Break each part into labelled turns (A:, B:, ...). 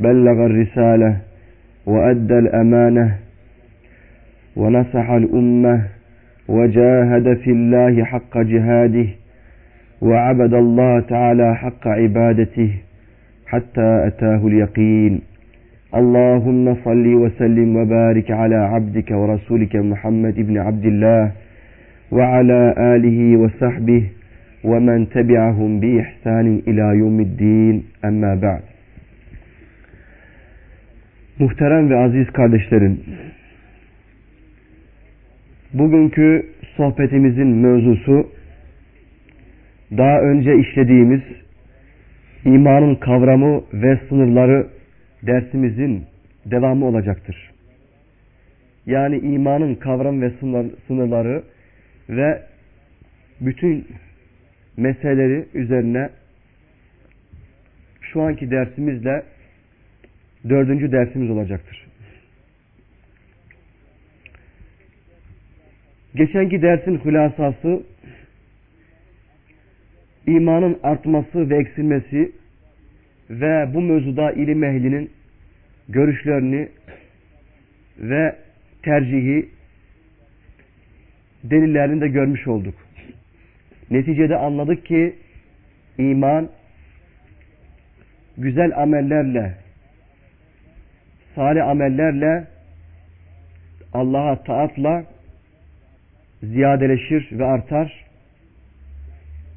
A: بلغ الرسالة وأدى الأمانة ونصح الأمة وجاهد في الله حق جهاده وعبد الله تعالى حق عبادته حتى أتاه اليقين. اللهم صل وسلم وبارك على عبدك ورسولك محمد بن عبد الله وعلى آله وصحبه ومن تبعهم بإحسان إلى يوم الدين. أما بعد. Muhterem ve aziz kardeşlerim, bugünkü sohbetimizin mevzusu daha önce işlediğimiz imanın kavramı ve sınırları dersimizin devamı olacaktır. Yani imanın kavram ve sınırları ve bütün meseleleri üzerine şu anki dersimizle dördüncü dersimiz olacaktır. Geçenki dersin hülasası imanın artması ve eksilmesi ve bu mevzuda ilim ehlinin görüşlerini ve tercihi delillerini de görmüş olduk. Neticede anladık ki iman güzel amellerle salih amellerle Allah'a taatla ziyadeleşir ve artar.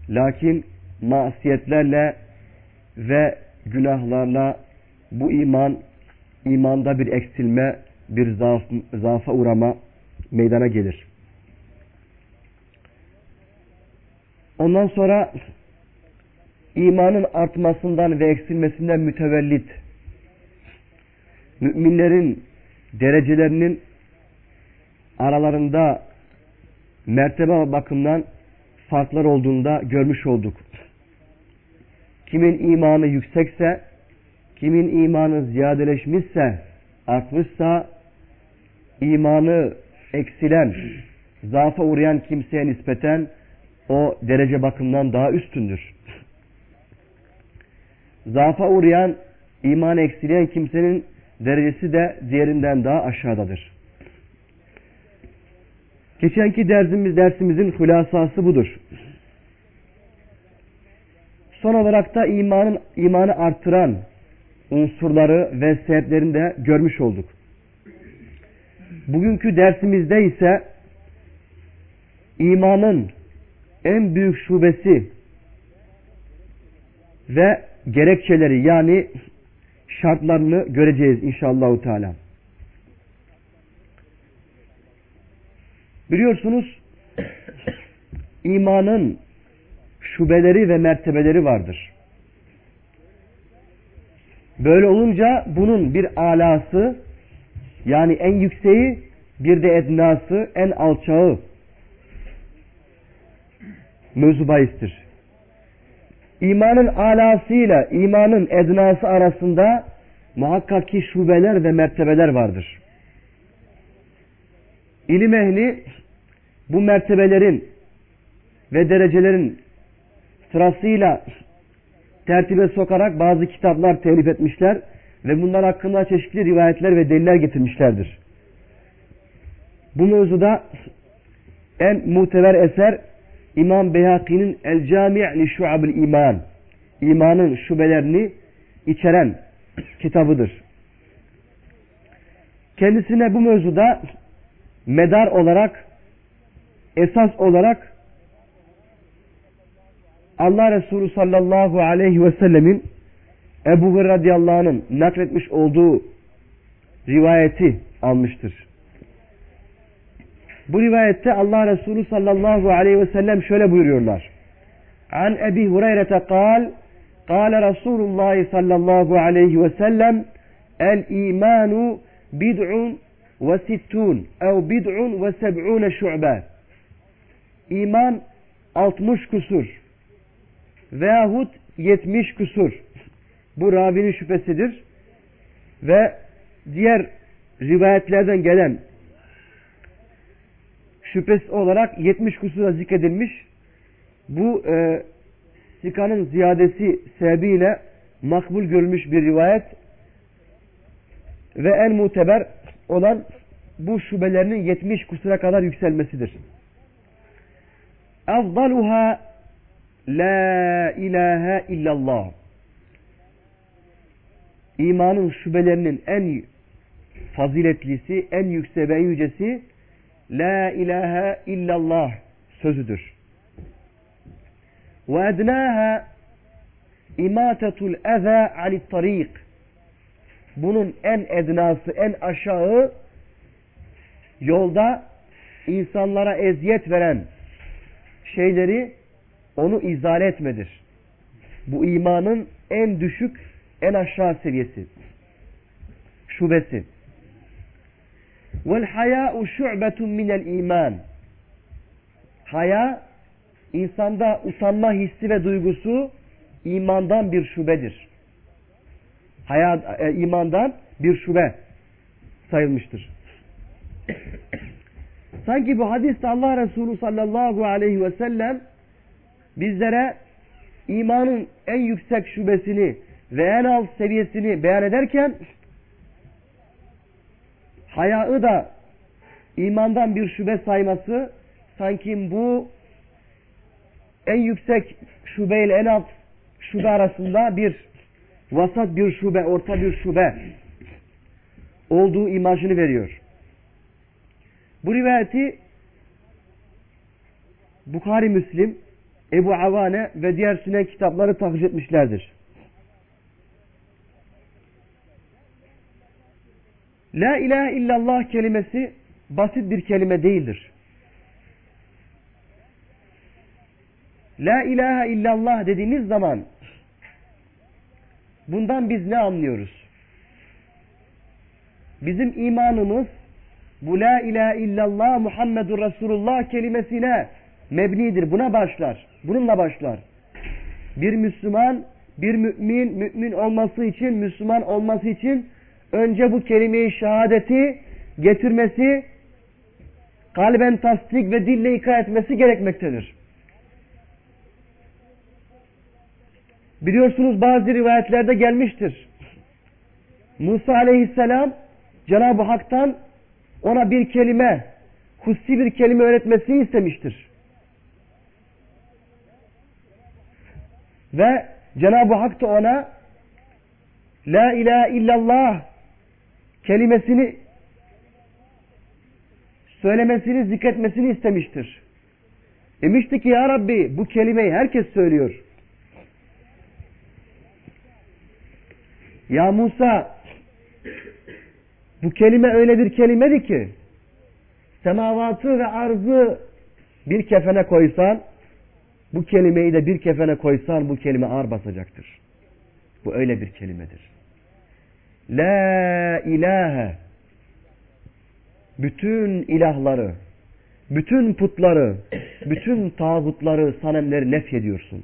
A: Lakin masiyetlerle ve günahlarla bu iman imanda bir eksilme, bir zaaf, zaafa uğrama meydana gelir. Ondan sonra imanın artmasından ve eksilmesinden mütevellit müminlerin derecelerinin aralarında mertebe bakımından farklar olduğunda görmüş olduk. Kimin imanı yüksekse, kimin imanı ziyadeleşmişse, artmışsa, imanı eksilen, zaafa uğrayan kimseye nispeten o derece bakımından daha üstündür. Zaafa uğrayan, iman eksileyen kimsenin derecesi de diğerinden daha aşağıdadır. Geçenki dersimiz, dersimizin hülasası budur. Son olarak da imanın imanı artıran unsurları ve sebeplerini de görmüş olduk. Bugünkü dersimizde ise imanın en büyük şubesi ve gerekçeleri yani şartlarını göreceğiz inşallah Teala. Biliyorsunuz imanın şubeleri ve mertebeleri vardır. Böyle olunca bunun bir alası yani en yükseği bir de ednası en alçağı mevzu. İmanın alasıyla imanın ednası arasında muhakkak ki şubeler ve mertebeler vardır. İlim ehli bu mertebelerin ve derecelerin sırasıyla tertibe sokarak bazı kitaplar telif etmişler ve bunlar hakkında çeşitli rivayetler ve deliller getirmişlerdir. Bu mevzuda en muteber eser İmam Beyhaki'nin El Cami' li Şuabil İman imanın şubelerini içeren kitabıdır. Kendisine bu mevzuda medar olarak esas olarak Allah Resulü sallallahu aleyhi ve sellemin Ebu Hurra radıyallahu anh'ın nakletmiş olduğu rivayeti almıştır. Bu rivayette Allah Resulü sallallahu aleyhi ve sellem şöyle buyuruyorlar. An Ebi Hureyre'te kal Kale Resulullah sallallahu aleyhi ve sellem el imanu bid'un ve sittun ev bid'un ve seb'une şu'be. İman 60 kusur veyahut 70 kusur. Bu ravinin şüphesidir. Ve diğer rivayetlerden gelen şüphesi olarak 70 kusura zikredilmiş. Bu e, sikanın ziyadesi sebebiyle makbul görülmüş bir rivayet ve en muteber olan bu şubelerinin 70 kusura kadar yükselmesidir. Afdaluha La ilahe illallah. İmanın şubelerinin en faziletlisi, en yüksek ve yücesi La ilahe illallah sözüdür. Ve ednâha imâtetul eza anit tarik. Bunun en ednası, en aşağı yolda insanlara eziyet veren şeyleri onu izale etmedir. Bu imanın en düşük, en aşağı seviyesi. Şubesi. Vel haya'u şu'betun minel iman. Haya, insanda utanma hissi ve duygusu imandan bir şubedir. Haya, e, imandan bir şube sayılmıştır. Sanki bu hadiste Allah Resulü sallallahu aleyhi ve sellem bizlere imanın en yüksek şubesini ve en alt seviyesini beyan ederken hayaı da imandan bir şube sayması sanki bu en yüksek şube ile en alt şube arasında bir vasat bir şube, orta bir şube olduğu imajını veriyor. Bu rivayeti Bukhari Müslim Ebu Avane ve diğer sünnet kitapları tahriş etmişlerdir. La ilahe illallah kelimesi basit bir kelime değildir. La ilahe illallah dediğiniz zaman bundan biz ne anlıyoruz? Bizim imanımız bu la ilahe illallah Muhammedur Resulullah kelimesine mebnidir. Buna başlar. Bununla başlar. Bir Müslüman, bir mümin, mümin olması için, Müslüman olması için önce bu kelime-i şehadeti getirmesi, kalben tasdik ve dille ikrar etmesi gerekmektedir. Biliyorsunuz bazı rivayetlerde gelmiştir. Musa aleyhisselam Cenab-ı Hak'tan ona bir kelime, husi bir kelime öğretmesini istemiştir. Ve Cenab-ı Hak da ona La ilahe illallah kelimesini söylemesini, zikretmesini istemiştir. Demişti ki ya Rabbi bu kelimeyi herkes söylüyor. Ya Musa bu kelime öyle bir kelimedi ki semavatı ve arzı bir kefene koysan bu kelimeyi de bir kefene koysan bu kelime ağır basacaktır. Bu öyle bir kelimedir. La ilahe bütün ilahları, bütün putları, bütün tağutları, sanemleri nef ediyorsun.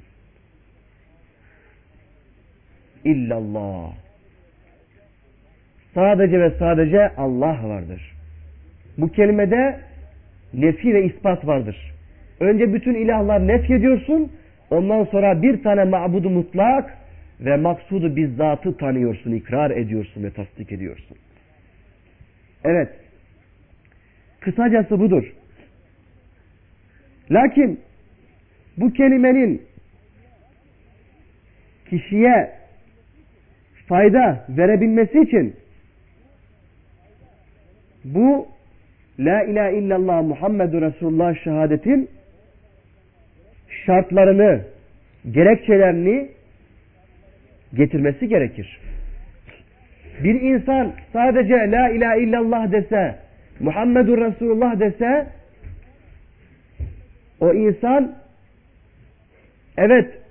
A: İllallah. Sadece ve sadece Allah vardır. Bu kelimede nefi ve ispat vardır. Önce bütün ilahlar nef ediyorsun. Ondan sonra bir tane mabudu mutlak ve maksudu bizzatı tanıyorsun, ikrar ediyorsun ve tasdik ediyorsun. Evet. Kısacası budur. Lakin bu kelimenin kişiye fayda verebilmesi için bu La ilahe illallah Muhammedur Resulullah şehadetin şartlarını, gerekçelerini getirmesi gerekir. Bir insan sadece la ilahe illallah dese, Muhammedur Resulullah dese, o insan evet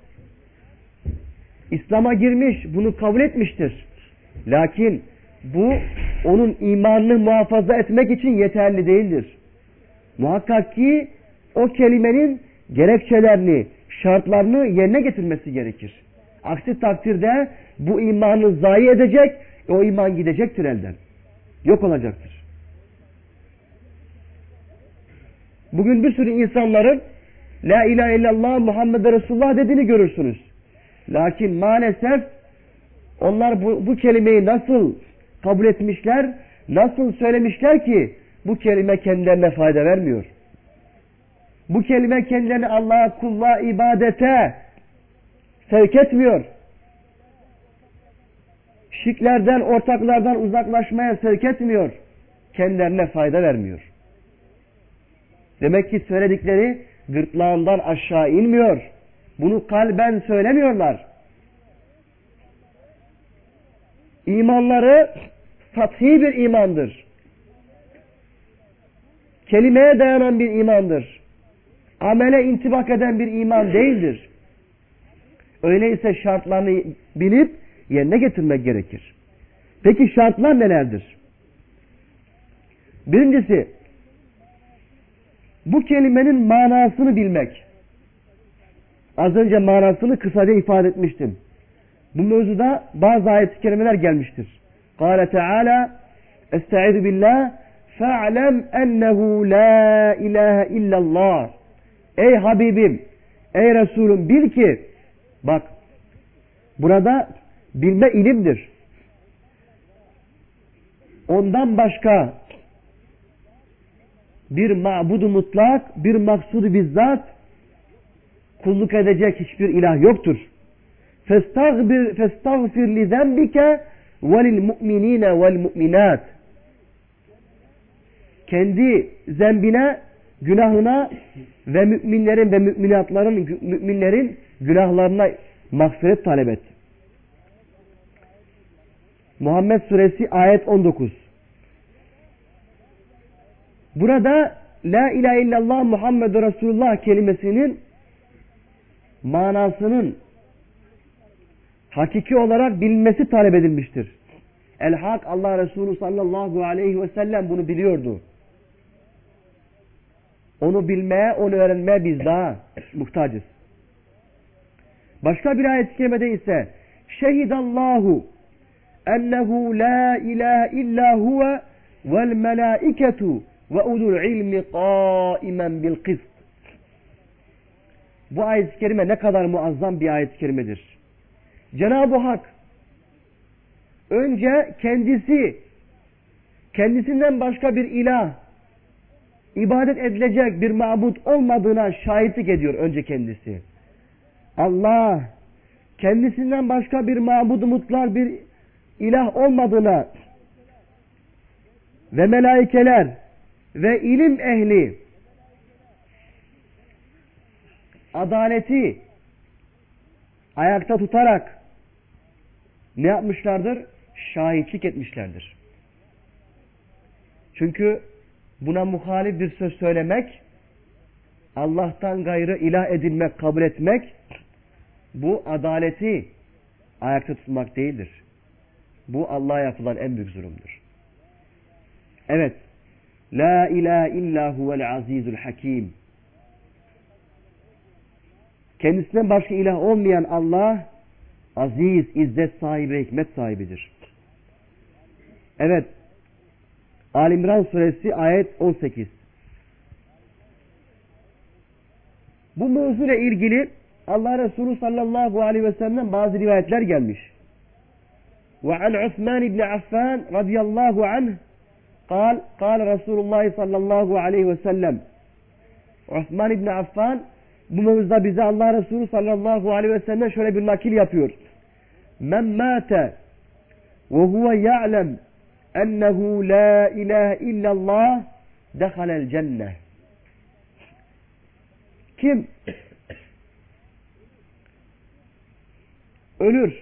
A: İslam'a girmiş, bunu kabul etmiştir. Lakin bu onun imanını muhafaza etmek için yeterli değildir. Muhakkak ki o kelimenin gerekçelerini, şartlarını yerine getirmesi gerekir. Aksi takdirde bu imanı zayi edecek, o iman gidecektir elden. Yok olacaktır. Bugün bir sürü insanların La ilahe illallah Muhammed Resulullah dediğini görürsünüz. Lakin maalesef onlar bu, bu kelimeyi nasıl kabul etmişler, nasıl söylemişler ki bu kelime kendilerine fayda vermiyor. Bu kelime kendilerini Allah'a kulluğa ibadete sevk etmiyor. Şirklerden, ortaklardan uzaklaşmaya sevk etmiyor. Kendilerine fayda vermiyor. Demek ki söyledikleri gırtlağından aşağı inmiyor. Bunu kalben söylemiyorlar. İmanları sathi bir imandır. Kelimeye dayanan bir imandır. Amele intibak eden bir iman değildir. Öyleyse şartlarını bilip yerine getirmek gerekir. Peki şartlar nelerdir? Birincisi, bu kelimenin manasını bilmek. Az önce manasını kısaca ifade etmiştim. Bu mevzuda bazı ayet-i kerimeler gelmiştir. Kale Teala Estaizu billah Fe'lem ennehu la ilahe illallah Ey Habibim, ey Resulüm bil ki bak burada bilme ilimdir. Ondan başka bir ma'budu mutlak, bir maksudu bizzat kulluk edecek hiçbir ilah yoktur. فَاسْتَغْفِرْ فَاسْتَغْفِرْ لِذَنْبِكَ وَلِلْمُؤْمِنِينَ وَالْمُؤْمِنَاتِ Kendi zembine, günahına ve müminlerin ve müminatların, müminlerin günahlarına mağfiret talep et. Muhammed Suresi ayet 19 Burada La ilahe illallah Muhammed Resulullah kelimesinin manasının hakiki olarak bilinmesi talep edilmiştir. El Hak Allah Resulü sallallahu aleyhi ve sellem bunu biliyordu. Onu bilmeye, onu öğrenmeye biz daha muhtacız. Başka bir ayet-i kerimede ise Şehidallahu ennehu la ilahe illa huve vel melaiketu ve ulul ilmi kaimen bil kist. Bu ayet-i kerime ne kadar muazzam bir ayet-i kerimedir. Cenab-ı Hak önce kendisi kendisinden başka bir ilah ibadet edilecek bir mabut olmadığına şahitlik ediyor önce kendisi. Allah kendisinden başka bir mabudu mutlar bir ilah olmadığına ve melaikeler ve ilim ehli adaleti ayakta tutarak ne yapmışlardır? Şahitlik etmişlerdir. Çünkü buna muhalif bir söz söylemek, Allah'tan gayrı ilah edilmek, kabul etmek, bu adaleti ayakta tutmak değildir. Bu Allah'a yapılan en büyük zulümdür. Evet. La ilahe illa huvel azizul hakim. Kendisinden başka ilah olmayan Allah aziz, izzet sahibi, hikmet sahibidir. Evet. Alimran suresi ayet 18. Bu mevzuyla ilgili Allah Resulü sallallahu aleyhi ve sellem bazı rivayetler gelmiş. Ve an Osman ibn Affan radıyallahu anh قال قال رسول الله sallallahu aleyhi ve sellem Osman ibn Affan bu mevzuda bize Allah Resulü sallallahu aleyhi ve sellem şöyle bir nakil yapıyor. Men mâte ve huve ya'lem ennehu la ilahe illallah dehalel cenneh. Kim ölür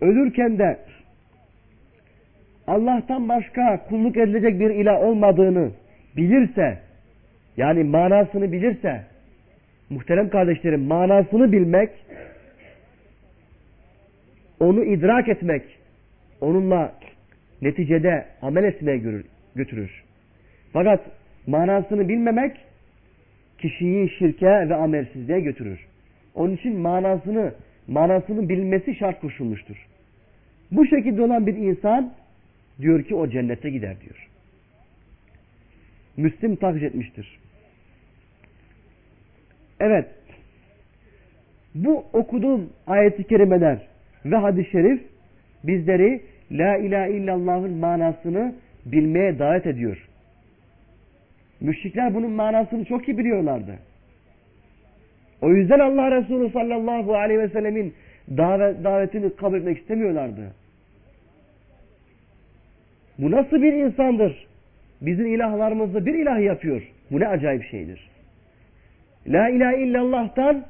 A: ölürken de Allah'tan başka kulluk edilecek bir ilah olmadığını bilirse yani manasını bilirse muhterem kardeşlerim manasını bilmek onu idrak etmek, onunla neticede amel etmeye götürür. Fakat manasını bilmemek kişiyi şirke ve amelsizliğe götürür. Onun için manasını manasını bilmesi şart koşulmuştur. Bu şekilde olan bir insan diyor ki o cennete gider diyor. Müslim takdir etmiştir. Evet. Bu okuduğum ayet-i kerimeler ve hadis-i şerif bizleri La ilahe illallah'ın manasını bilmeye davet ediyor. Müşrikler bunun manasını çok iyi biliyorlardı. O yüzden Allah Resulü sallallahu aleyhi ve sellemin davet, davetini kabul etmek istemiyorlardı. Bu nasıl bir insandır? Bizim ilahlarımızı bir ilah yapıyor. Bu ne acayip şeydir. La ilahe illallah'tan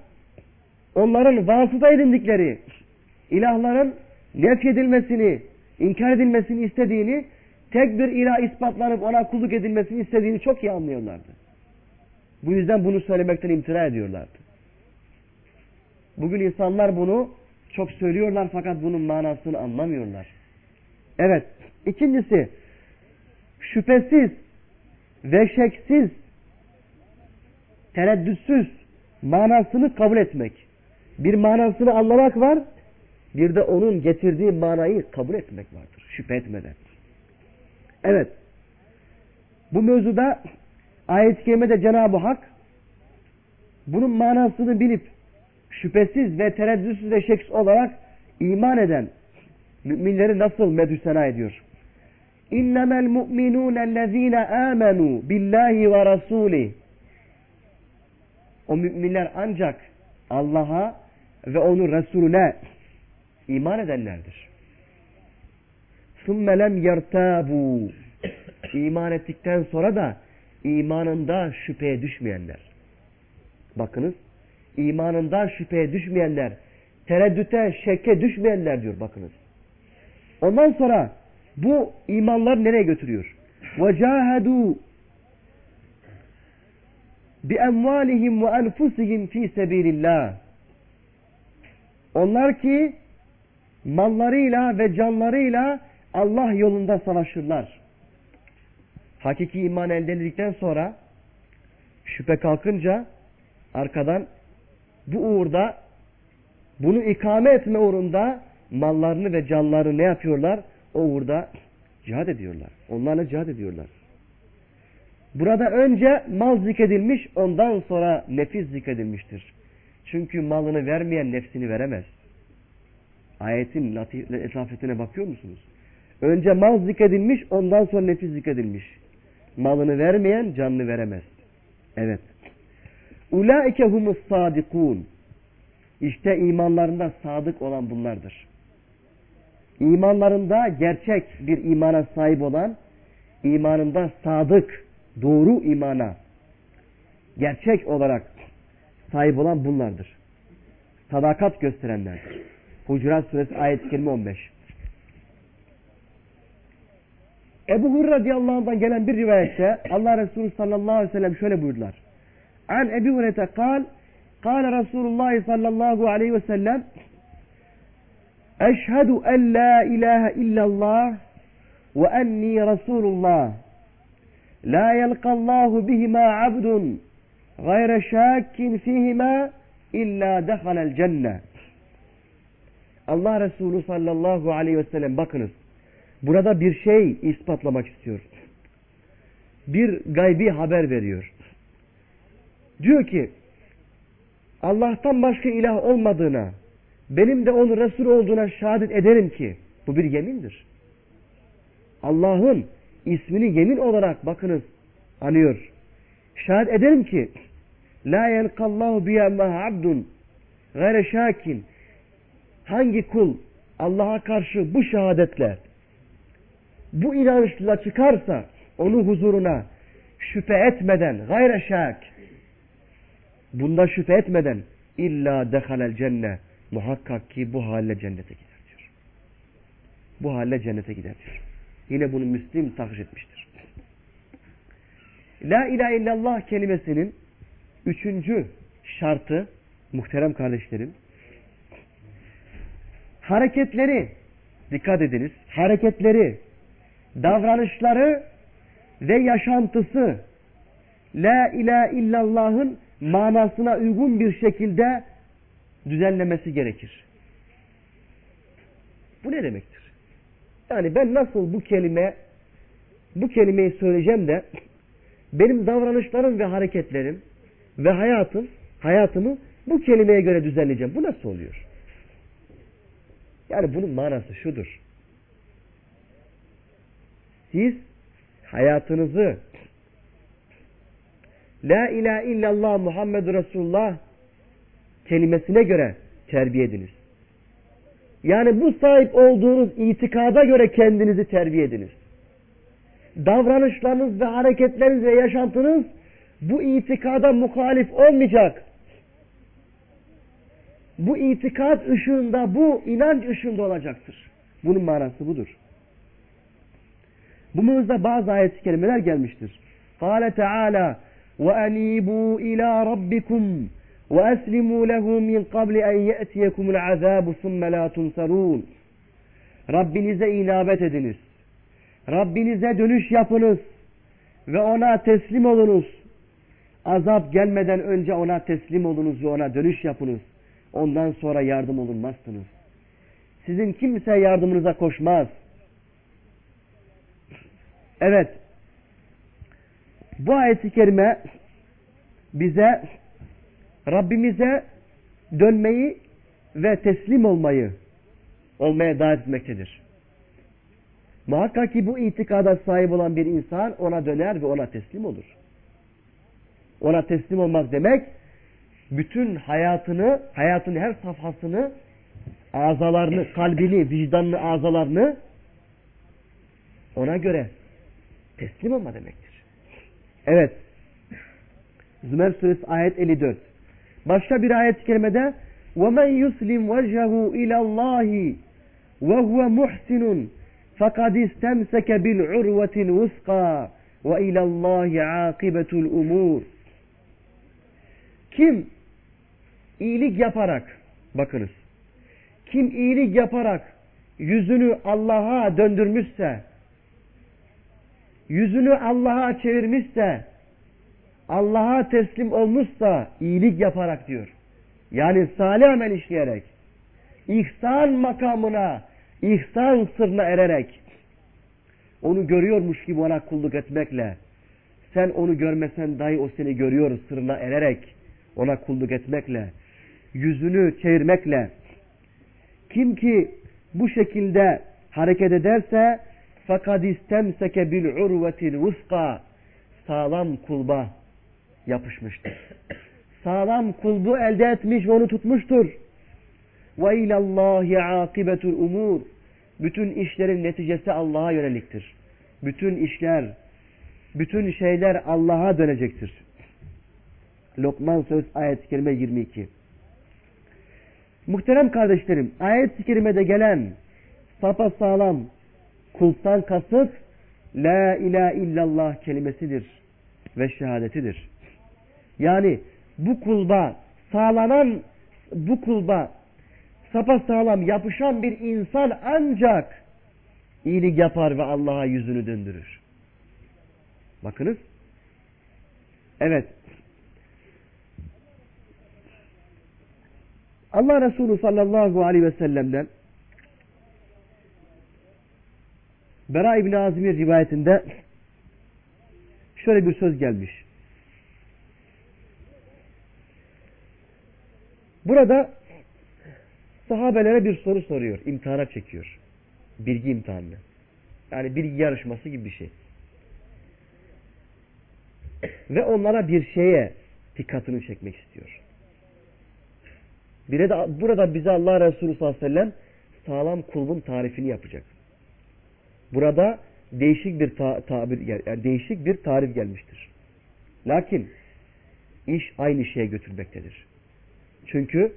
A: onların vasıta edindikleri ilahların nef edilmesini, inkar edilmesini istediğini, tek bir ilah ispatlanıp ona kulluk edilmesini istediğini çok iyi anlıyorlardı. Bu yüzden bunu söylemekten imtina ediyorlardı. Bugün insanlar bunu çok söylüyorlar fakat bunun manasını anlamıyorlar. Evet. İkincisi şüphesiz ve şeksiz tereddütsüz manasını kabul etmek. Bir manasını anlamak var, bir de onun getirdiği manayı kabul etmek vardır. Şüphe etmeden. Evet. Bu mevzuda ayet-i kerimede Cenab-ı Hak bunun manasını bilip şüphesiz ve tereddütsüz ve şeksiz olarak iman eden müminleri nasıl medhüsena ediyor? İnnemel mu'minûnellezîne âmenû billahi ve rasûlih o müminler ancak Allah'a ve onun Resulüne iman edenlerdir. ثُمَّ لَمْ يَرْتَابُوا İman ettikten sonra da imanında şüpheye düşmeyenler. Bakınız, imanında şüpheye düşmeyenler, tereddüte, şekke düşmeyenler diyor bakınız. Ondan sonra bu imanlar nereye götürüyor? وَجَاهَدُوا bi emvalihim ve enfusihim fi sebilillah. Onlar ki mallarıyla ve canlarıyla Allah yolunda savaşırlar. Hakiki iman elde edildikten sonra şüphe kalkınca arkadan bu uğurda bunu ikame etme uğrunda mallarını ve canlarını ne yapıyorlar? O uğurda cihad ediyorlar. Onlarla cihad ediyorlar. Burada önce mal zikredilmiş, ondan sonra nefis zikredilmiştir. Çünkü malını vermeyen nefsini veremez. Ayetin etrafetine bakıyor musunuz? Önce mal zikredilmiş, ondan sonra nefis zikredilmiş. Malını vermeyen canını veremez. Evet. Ulaike humus sadikun. İşte imanlarında sadık olan bunlardır. İmanlarında gerçek bir imana sahip olan, imanında sadık, doğru imana gerçek olarak sahip olan bunlardır. Sadakat gösterenlerdir. Hucurat suresi ayet-i kerime 15. Ebu Hurra radıyallahu anh'dan gelen bir rivayette Allah Resulü sallallahu aleyhi ve sellem şöyle buyurdular. An Ebu Hurra'ta kal Kale Resulullah sallallahu aleyhi ve sellem Eşhedü en la ilahe illallah ve enni Resulullah La yelqallahu bihima abdun gayre şakkin fihima illa dehalel cenne. Allah Resulü sallallahu aleyhi ve sellem bakınız. Burada bir şey ispatlamak istiyor. Bir gaybi haber veriyor. Diyor ki Allah'tan başka ilah olmadığına benim de onun Resul olduğuna şehadet ederim ki bu bir yemindir. Allah'ın ismini yemin olarak bakınız anıyor. Şahit ederim ki La yelkallahu biyemmaha abdun gayre şakin hangi kul Allah'a karşı bu şehadetle bu inançla çıkarsa onun huzuruna şüphe etmeden gayre şak bunda şüphe etmeden illa dehalel cenne muhakkak ki bu halle cennete gider diyor. Bu halle cennete gider diyor. Yine bunu Müslim tahriş etmiştir. La ilahe illallah kelimesinin üçüncü şartı muhterem kardeşlerim hareketleri, dikkat ediniz, hareketleri, davranışları ve yaşantısı La ilahe illallah'ın manasına uygun bir şekilde düzenlemesi gerekir. Bu ne demektir? Yani ben nasıl bu kelime bu kelimeyi söyleyeceğim de benim davranışlarım ve hareketlerim ve hayatım hayatımı bu kelimeye göre düzenleyeceğim. Bu nasıl oluyor? Yani bunun manası şudur. Siz hayatınızı La ilahe illallah Muhammedur Resulullah kelimesine göre terbiye ediniz. Yani bu sahip olduğunuz itikada göre kendinizi terbiye ediniz. Davranışlarınız ve hareketleriniz ve yaşantınız bu itikada muhalif olmayacak. Bu itikat ışığında, bu inanç ışığında olacaktır. Bunun manası budur. Bu mevzuda bazı ayet-i kerimeler gelmiştir. Kale Teala وَاَنِيبُوا اِلَى رَبِّكُمْ وَاَسْلِمُوا لَهُ مِنْ قَبْلِ اَنْ يَأْتِيَكُمُ الْعَذَابُ ثُمَّ لَا تُنْصَرُونَ Rabbinize inabet ediniz. Rabbinize dönüş yapınız ve ona teslim olunuz. Azap gelmeden önce ona teslim olunuz ve ona dönüş yapınız. Ondan sonra yardım olunmazsınız. Sizin kimse yardımınıza koşmaz. Evet. bu ayet-i kerime bize Rabbimize dönmeyi ve teslim olmayı olmaya davet etmektedir. Muhakkak ki bu itikada sahip olan bir insan ona döner ve ona teslim olur. Ona teslim olmak demek bütün hayatını, hayatın her safhasını, azalarını, kalbini, vicdanını, azalarını ona göre teslim olma demektir. Evet. Zümer suresi ayet 54. Başka bir ayet-i kerimede وَمَنْ يُسْلِمْ وَجْهَهُ اِلَى اللّٰهِ وَهُوَ مُحْسِنٌ فَقَدْ اِسْتَمْسَكَ بِالْعُرْوَةِ الْوُسْقَى وَاِلَى اللّٰهِ عَاقِبَةُ الْاُمُورِ Kim iyilik yaparak, bakınız, kim iyilik yaparak yüzünü Allah'a döndürmüşse, yüzünü Allah'a çevirmişse, Allah'a teslim olmuşsa iyilik yaparak diyor. Yani salih amel işleyerek, ihsan makamına, ihsan sırrına ererek, onu görüyormuş gibi ona kulluk etmekle, sen onu görmesen dahi o seni görüyor sırrına ererek, ona kulluk etmekle, yüzünü çevirmekle, kim ki bu şekilde hareket ederse, fakat istemseke bil urvetil vuska, sağlam kulba yapışmıştır. Sağlam kulbu elde etmiş ve onu tutmuştur. Ve ilallahi akibetul umur. Bütün işlerin neticesi Allah'a yöneliktir. Bütün işler, bütün şeyler Allah'a dönecektir. Lokman söz ayet-i kerime 22. Muhterem kardeşlerim, ayet-i kerimede gelen sapa kultan kasıt La ilahe illallah kelimesidir ve şehadetidir. Yani bu kulba sağlanan bu kulba sapa sağlam yapışan bir insan ancak iyilik yapar ve Allah'a yüzünü döndürür. Bakınız. Evet. Allah Resulü sallallahu aleyhi ve sellem'den Bera İbni Azim'in rivayetinde şöyle bir söz gelmiş. Burada sahabelere bir soru soruyor, imtihana çekiyor. Bilgi imtihanını. Yani bilgi yarışması gibi bir şey. Ve onlara bir şeye dikkatini çekmek istiyor. Burada, burada bize Allah Resulü sallallahu aleyhi ve sellem sağlam kulbun tarifini yapacak. Burada değişik bir ta tabir yani değişik bir tarif gelmiştir. Lakin iş aynı şeye götürmektedir. Çünkü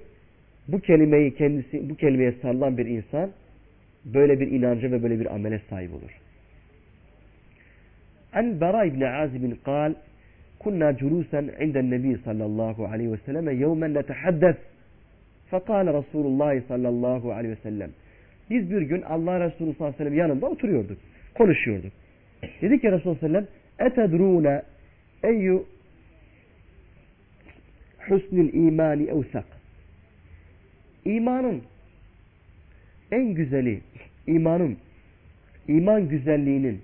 A: bu kelimeyi kendisi bu kelimeye sarılan bir insan böyle bir inanca ve böyle bir amele sahip olur. An Bara ibn Azib قال كنا جلوسا عند النبي صلى الله عليه وسلم يوما نتحدث فقال رسول الله صلى الله عليه وسلم biz bir gün Allah Resulü sallallahu aleyhi ve sellem yanında oturuyorduk. Konuşuyorduk. Dedik ki Resulullah sallallahu aleyhi ve sellem etedrûne eyyü husnül imani evsak. İmanın en güzeli, imanın, iman güzelliğinin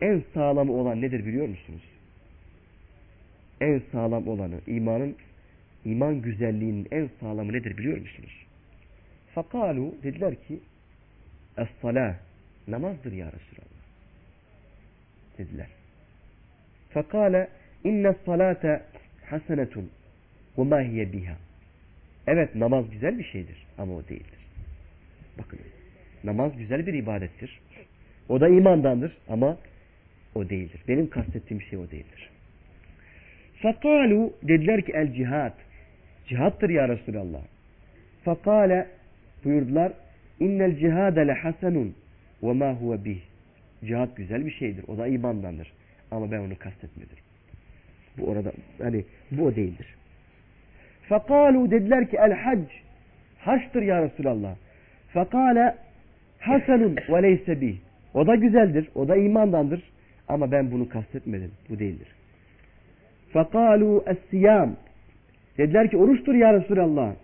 A: en sağlamı olan nedir biliyor musunuz? En sağlam olanı, imanın, iman güzelliğinin en sağlamı nedir biliyor musunuz? Fakalu dediler ki Es-salah namazdır ya Resulallah. Dediler. Fakale inne salate hasenetun ve ma hiye biha. Evet namaz güzel bir şeydir ama o değildir. Bakın namaz güzel bir ibadettir. O da imandandır ama o değildir. Benim kastettiğim şey o değildir. Fakalu dediler ki el cihad. Cihattır ya Resulallah. Fakale buyurdular innel cihade le hasenun ve ma huve bih. Cihad güzel bir şeydir. O da imandandır. Ama ben onu kastetmedim. Bu orada hani bu o değildir. Fakalu dediler ki el hac. Haçtır ya Resulallah. Fakale hasenun ve leyse bih. O da güzeldir. O da imandandır. Ama ben bunu kastetmedim. Bu değildir. Fakalu es-siyam. Dediler ki oruçtur ya Resulallah.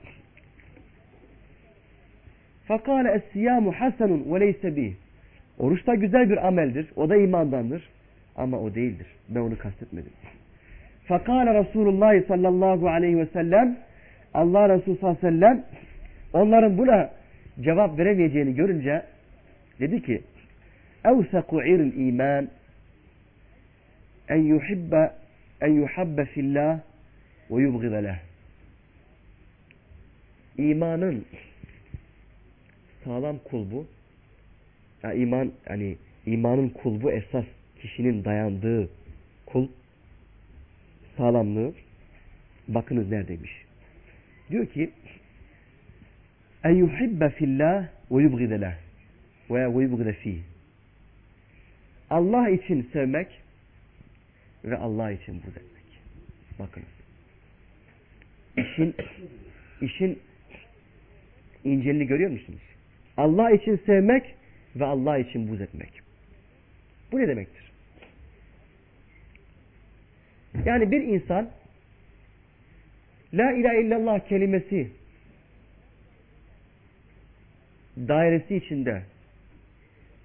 A: Fakale es-siyamu hasenun ve. Oruç da güzel bir ameldir. O da imandandır. Ama o değildir. Ben onu kastetmedim. Fakale Resulullah sallallahu aleyhi ve sellem Allah Resulü sallallahu aleyhi ve sellem onların buna cevap veremeyeceğini görünce dedi ki evseku iril iman en yuhibbe en yuhabbe fillah ve yubgıda leh imanın sağlam kulbu ya iman yani imanın kulbu esas kişinin dayandığı kul sağlamlığı bakınız neredeymiş. Diyor ki en yuhibbe fillah ve yubgide leh veya ve yubgide fih. Allah için sevmek ve Allah için buz etmek. Bakınız. İşin işin inceliğini görüyor musunuz? Allah için sevmek ve Allah için buz etmek. Bu ne demektir? Yani bir insan La ilahe illallah kelimesi dairesi içinde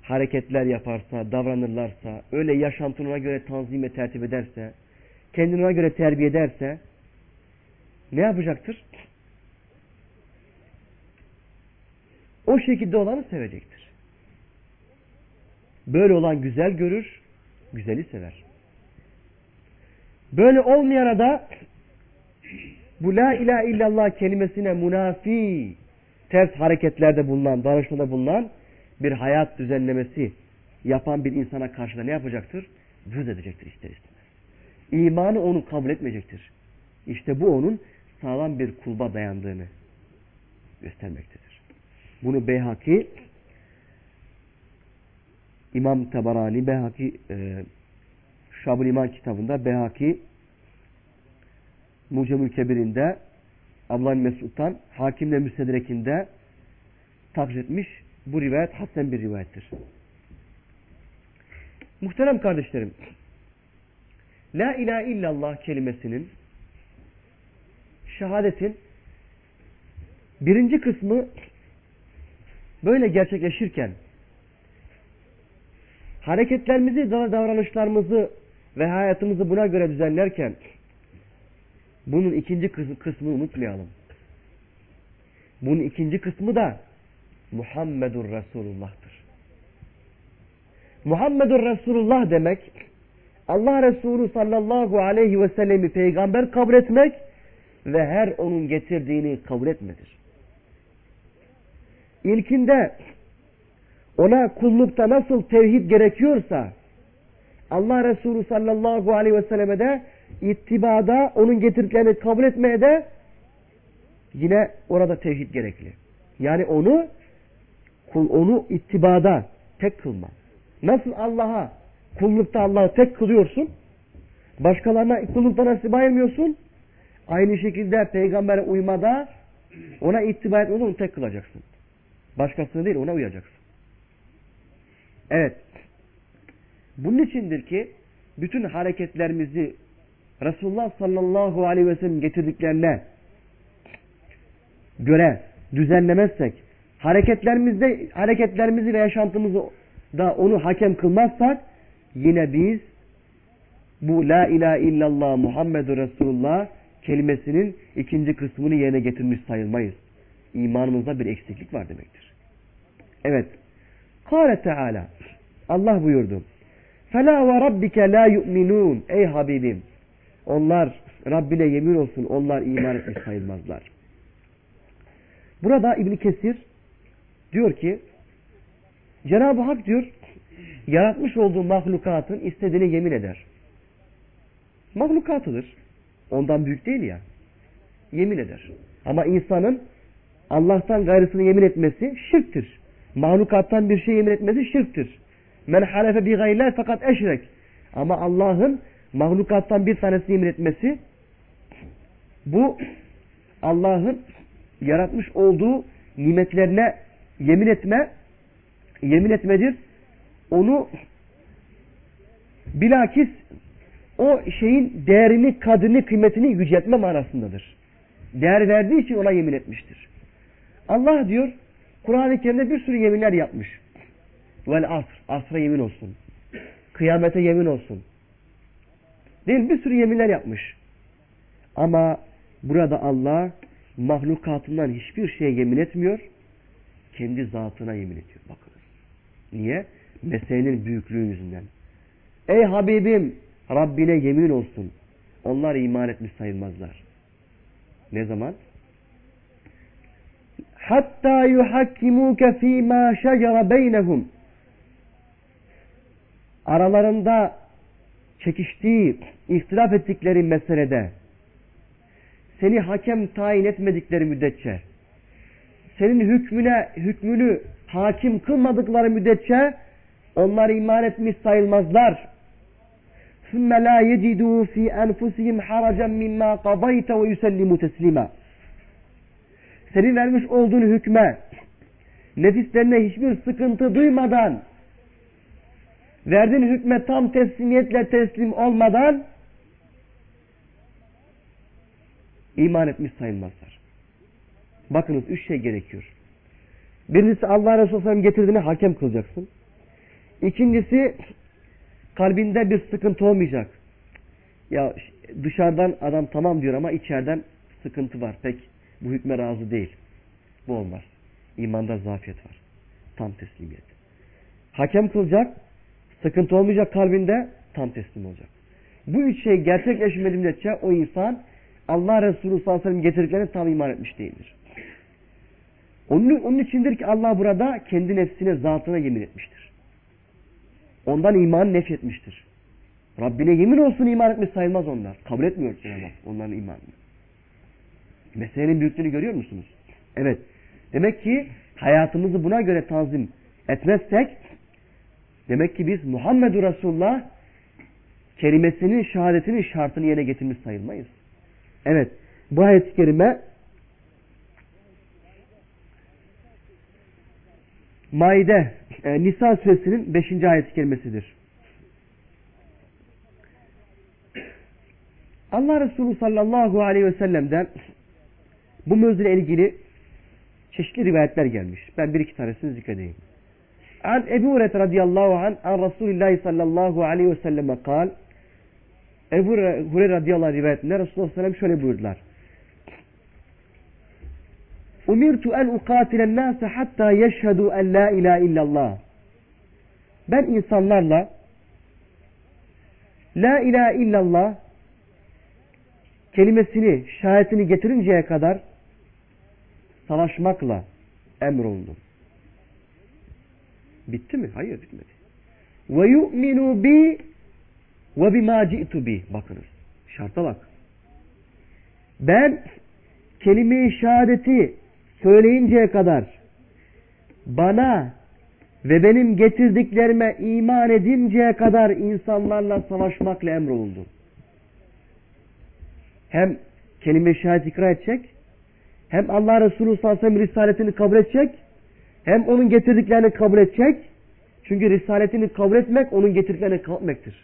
A: hareketler yaparsa, davranırlarsa, öyle yaşantına göre tanzim ve tertip ederse, kendine göre terbiye ederse ne yapacaktır? O şekilde olanı sevecektir. Böyle olan güzel görür, güzeli sever. Böyle olmayana da bu la ilahe illallah kelimesine munafi ters hareketlerde bulunan, davranışlarda bulunan bir hayat düzenlemesi yapan bir insana karşı da ne yapacaktır? Vüz edecektir ister istemez. İmanı onu kabul etmeyecektir. İşte bu onun sağlam bir kulba dayandığını göstermektedir. Bunu Beyhaki İmam Tabarani Beyhaki e, Şabul İman kitabında Beyhaki Mucemül Kebir'inde Abdullah Mesud'dan Hakimle Müstedrek'inde takdir etmiş. Bu rivayet hasen bir rivayettir. Muhterem kardeşlerim La ilahe illallah kelimesinin şehadetin birinci kısmı böyle gerçekleşirken hareketlerimizi, davranışlarımızı ve hayatımızı buna göre düzenlerken bunun ikinci kısmını unutmayalım. Bunun ikinci kısmı da Muhammedur Resulullah'tır. Muhammedur Resulullah demek Allah Resulü sallallahu aleyhi ve sellemi peygamber kabul etmek ve her onun getirdiğini kabul etmedir. İlkinde ona kullukta nasıl tevhid gerekiyorsa Allah Resulü sallallahu aleyhi ve selleme de ittibada onun getirdiklerini kabul etmeye de yine orada tevhid gerekli. Yani onu onu ittibada tek kılma. Nasıl Allah'a kullukta Allah'ı tek kılıyorsun, başkalarına kullukta nasip ayırmıyorsun, aynı şekilde peygambere uymada ona ittiba etmeden onu tek kılacaksın. Başkasını değil ona uyacaksın. Evet. Bunun içindir ki bütün hareketlerimizi Resulullah sallallahu aleyhi ve sellem getirdiklerine göre düzenlemezsek, hareketlerimizde hareketlerimizi ve yaşantımızı da onu hakem kılmazsak yine biz bu la ilahe illallah Muhammedur Resulullah kelimesinin ikinci kısmını yerine getirmiş sayılmayız. İmanımızda bir eksiklik var demektir. Evet. Kâle Teala Allah buyurdu. Fela ve rabbike la yu'minun. Ey Habibim. Onlar Rabbine yemin olsun onlar iman etmiş sayılmazlar. Burada İbn Kesir diyor ki Cenab-ı Hak diyor yaratmış olduğu mahlukatın istediğine yemin eder. Mahlukatıdır. Ondan büyük değil ya. Yemin eder. Ama insanın Allah'tan gayrısını yemin etmesi şirktir. Mahlukattan bir şey yemin etmesi şirktir. Men halefe bi gayler fakat eşrek. Ama Allah'ın mahlukattan bir tanesini yemin etmesi bu Allah'ın yaratmış olduğu nimetlerine yemin etme yemin etmedir. Onu bilakis o şeyin değerini, kadrini, kıymetini yüceltme manasındadır. Değer verdiği için ona yemin etmiştir. Allah diyor Kur'an-ı Kerim'de bir sürü yeminler yapmış. Vel asr, asra yemin olsun. Kıyamete yemin olsun. Değil bir sürü yeminler yapmış. Ama burada Allah mahlukatından hiçbir şeye yemin etmiyor. Kendi zatına yemin ediyor. Bakınız. Niye? Meselenin büyüklüğü yüzünden. Ey Habibim Rabbine yemin olsun. Onlar iman etmiş sayılmazlar. Ne zaman? Hatta yuhakkimuke fîmâ şecere beynehum. Aralarında çekiştiği, ihtilaf ettikleri meselede seni hakem tayin etmedikleri müddetçe senin hükmüne, hükmünü hakim kılmadıkları müddetçe onlar iman etmiş sayılmazlar. ثُمَّ لَا يَجِدُوا فِي أَنْفُسِهِمْ حَرَجًا مِمَّا قَضَيْتَ وَيُسَلِّمُ تَسْلِيمًا senin vermiş olduğun hükme nefislerine hiçbir sıkıntı duymadan verdiğin hükme tam teslimiyetle teslim olmadan iman etmiş sayılmazlar. Bakınız üç şey gerekiyor. Birincisi Allah Resulü Sellem getirdiğini hakem kılacaksın. İkincisi kalbinde bir sıkıntı olmayacak. Ya dışarıdan adam tamam diyor ama içeriden sıkıntı var. Pek bu hükme razı değil. Bu olmaz. İmanda zafiyet var. Tam teslimiyet. Hakem kılacak, sıkıntı olmayacak kalbinde, tam teslim olacak. Bu üç şey gerçekleşmediği müddetçe o insan Allah Resulü sallallahu aleyhi ve sellem getirdiklerini tam iman etmiş değildir. Onun, onun içindir ki Allah burada kendi nefsine, zatına yemin etmiştir. Ondan iman nefretmiştir. Rabbine yemin olsun iman etmiş sayılmaz onlar. Kabul etmiyor Cenab-ı Hak onların imanını. Meselenin büyüklüğünü görüyor musunuz? Evet. Demek ki hayatımızı buna göre tanzim etmezsek demek ki biz Muhammedur Resulullah kelimesinin, şehadetinin şartını yerine getirmiş sayılmayız. Evet. Bu ayet-i kerime Maide e, Nisa suresinin 5. ayet-i kerimesidir. Allah Resulü sallallahu aleyhi ve sellem'den bu mevzuyla ilgili çeşitli rivayetler gelmiş. Ben bir iki tanesini zikredeyim. An Ebu Hureyre radıyallahu an an Resulullah sallallahu aleyhi ve selleme kal Ebu Hureyre radıyallahu anh rivayetinde Resulullah sallallahu şöyle buyurdular. Umirtu en ukatilen nase hatta yeşhedü en la ilahe illallah. Ben insanlarla la ilahe illallah kelimesini, şahitini getirinceye kadar savaşmakla emrolundum. Bitti mi? Hayır bitmedi. Ve yu'minu bi ve bima ci'tu bi. Bakınız. Şarta bak. Ben kelime-i şehadeti söyleyinceye kadar bana ve benim getirdiklerime iman edinceye kadar insanlarla savaşmakla emrolundum. Hem kelime-i şehadet ikra edecek, hem Allah Resulü sallallahu aleyhi ve sellem risaletini kabul edecek, Hem onun getirdiklerini kabul edecek. Çünkü risaletini kabul etmek onun getirdiklerini kabul etmektir.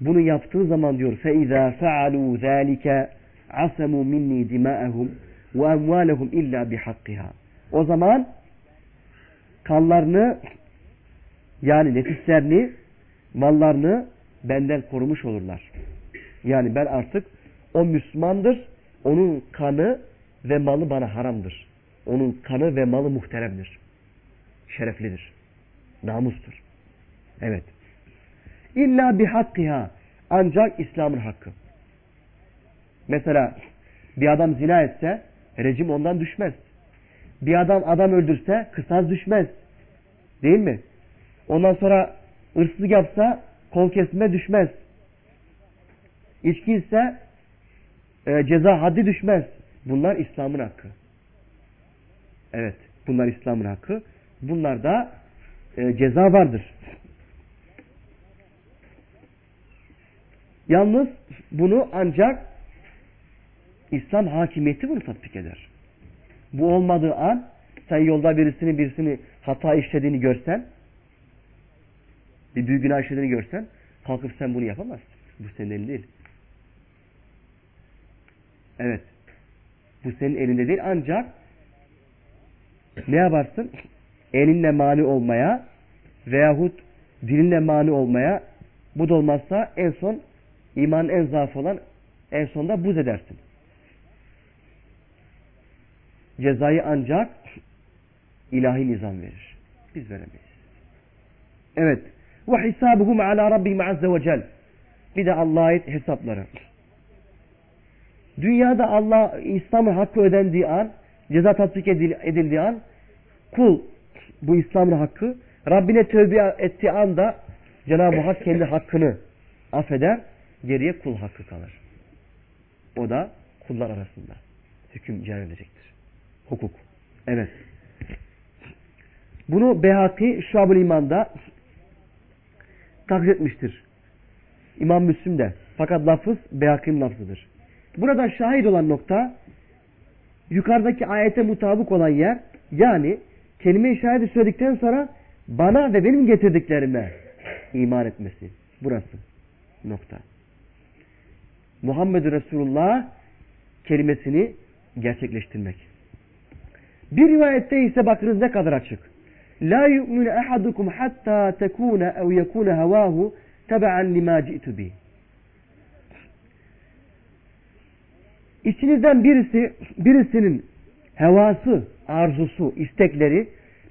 A: Bunu yaptığı zaman diyor فَاِذَا فَعَلُوا ذَٰلِكَ عَسَمُوا مِنِّي دِمَاءَهُمْ وَاَمْوَالَهُمْ اِلَّا بِحَقِّهَا O zaman kanlarını yani nefislerini mallarını benden korumuş olurlar. Yani ben artık o Müslümandır. Onun kanı ve malı bana haramdır. Onun kanı ve malı muhteremdir. Şereflidir. Namustur. Evet. İlla bihakkiha. Ancak İslam'ın hakkı. Mesela bir adam zina etse rejim ondan düşmez. Bir adam adam öldürse kısas düşmez. Değil mi? Ondan sonra hırsızlık yapsa kol kesme düşmez. İçki ise e, ceza haddi düşmez. Bunlar İslam'ın hakkı. Evet. Bunlar İslam'ın hakkı. Bunlarda e, ceza vardır. Yalnız bunu ancak İslam hakimiyeti bunu tatbik eder. Bu olmadığı an sen yolda birisini birisini hata işlediğini görsen bir büyük günah işlediğini görsen kalkıp sen bunu yapamazsın. Bu senin değil. Evet. Bu senin elinde değil ancak ne yaparsın? Elinle mani olmaya veyahut dilinle mani olmaya bu da olmazsa en son iman en zaaf olan en sonda buz edersin. Cezayı ancak ilahi nizam verir. Biz veremeyiz. Evet. Ve hisabuhum ala rabbihim azze ve cel. Bir de Allah'a ait hesapları. Dünyada Allah İslam'ın hakkı ödendiği an, ceza tatbik edildiği an kul bu İslam'ın hakkı Rabbine tövbe ettiği anda Cenab-ı Hak kendi hakkını affeder. Geriye kul hakkı kalır. O da kullar arasında hüküm cari edecektir. Hukuk. Evet. Bunu Behaki Şuab-ül İman'da takdir etmiştir. İmam Müslim de. Fakat lafız Behaki'nin lafzıdır. Burada şahit olan nokta yukarıdaki ayete mutabık olan yer yani kelime-i şahidi söyledikten sonra bana ve benim getirdiklerime iman etmesi. Burası. Nokta. Muhammed Resulullah kelimesini gerçekleştirmek. Bir rivayette ise bakınız ne kadar açık. La yu'minu ahadukum hatta tekuna ev yekuna havahu tebe'an lima ci'tu bih. İçinizden birisi, birisinin hevası, arzusu, istekleri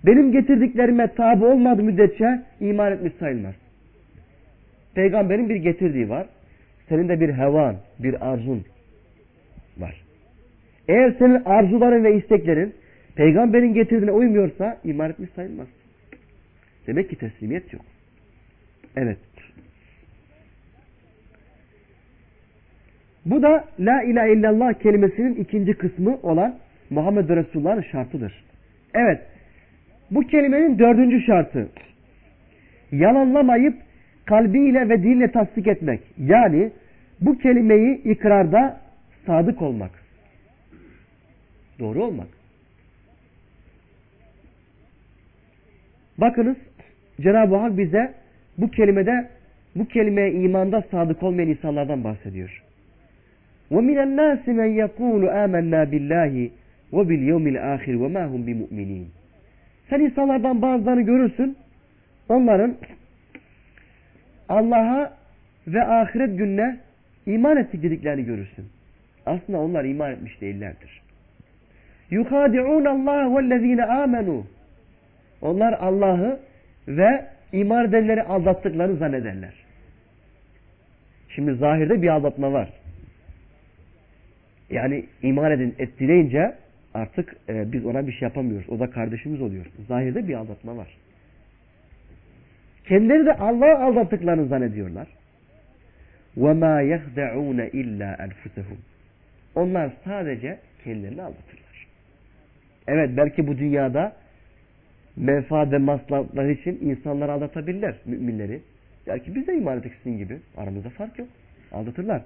A: benim getirdiklerime tabi olmadığı müddetçe iman etmiş sayılmaz. Peygamberin bir getirdiği var. Senin de bir hevan, bir arzun var. Eğer senin arzuların ve isteklerin peygamberin getirdiğine uymuyorsa iman etmiş sayılmaz. Demek ki teslimiyet yok. Evet. Bu da La ilahe illallah kelimesinin ikinci kısmı olan Muhammed Resulullah'ın şartıdır. Evet. Bu kelimenin dördüncü şartı. Yalanlamayıp kalbiyle ve dille tasdik etmek. Yani bu kelimeyi ikrarda sadık olmak. Doğru olmak. Bakınız Cenab-ı Hak bize bu kelimede bu kelimeye imanda sadık olmayan insanlardan bahsediyor. وَمِنَ النَّاسِ مَنْ يَقُولُ آمَنَّا بِاللّٰهِ وَبِالْيَوْمِ الْآخِرِ وَمَا هُمْ بِمُؤْمِنِينَ Sen insanlardan bazılarını görürsün. Onların Allah'a ve ahiret gününe iman ettik dediklerini görürsün. Aslında onlar iman etmiş değillerdir. يُخَادِعُونَ اللّٰهَ وَالَّذ۪ينَ آمَنُوا Onlar Allah'ı ve iman edenleri aldattıklarını zannederler. Şimdi zahirde bir aldatma var. Yani iman edin et dileyince artık e, biz ona bir şey yapamıyoruz. O da kardeşimiz oluyor. Zahirde bir aldatma var. Kendileri de Allah'ı aldattıklarını zannediyorlar. وَمَا يَخْدَعُونَ اِلَّا أَنْفُسَهُمْ Onlar sadece kendilerini aldatırlar. Evet belki bu dünyada menfaat ve maslahatlar için insanları aldatabilirler müminleri. Belki biz de iman ettik sizin gibi. Aramızda fark yok. Aldatırlar.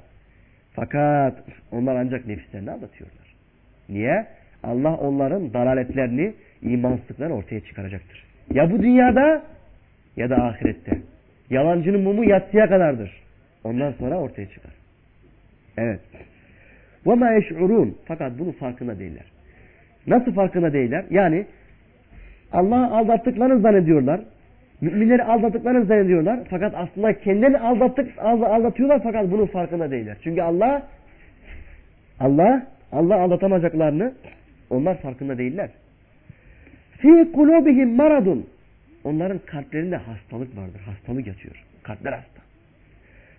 A: Fakat onlar ancak nefislerini aldatıyorlar. Niye? Allah onların dalaletlerini, imansızlıklarını ortaya çıkaracaktır. Ya bu dünyada ya da ahirette. Yalancının mumu yatsıya kadardır. Ondan sonra ortaya çıkar. Evet. وَمَا يَشْعُرُونَ Fakat bunun farkında değiller. Nasıl farkında değiller? Yani Allah'ı aldattıklarını zannediyorlar. Müminleri aldattıklarını zannediyorlar. Fakat aslında kendilerini aldattık, aldatıyorlar fakat bunun farkında değiller. Çünkü Allah Allah Allah aldatamayacaklarını onlar farkında değiller. Fi kulubihim maradun. Onların kalplerinde hastalık vardır. Hastalık yatıyor. Kalpler hasta.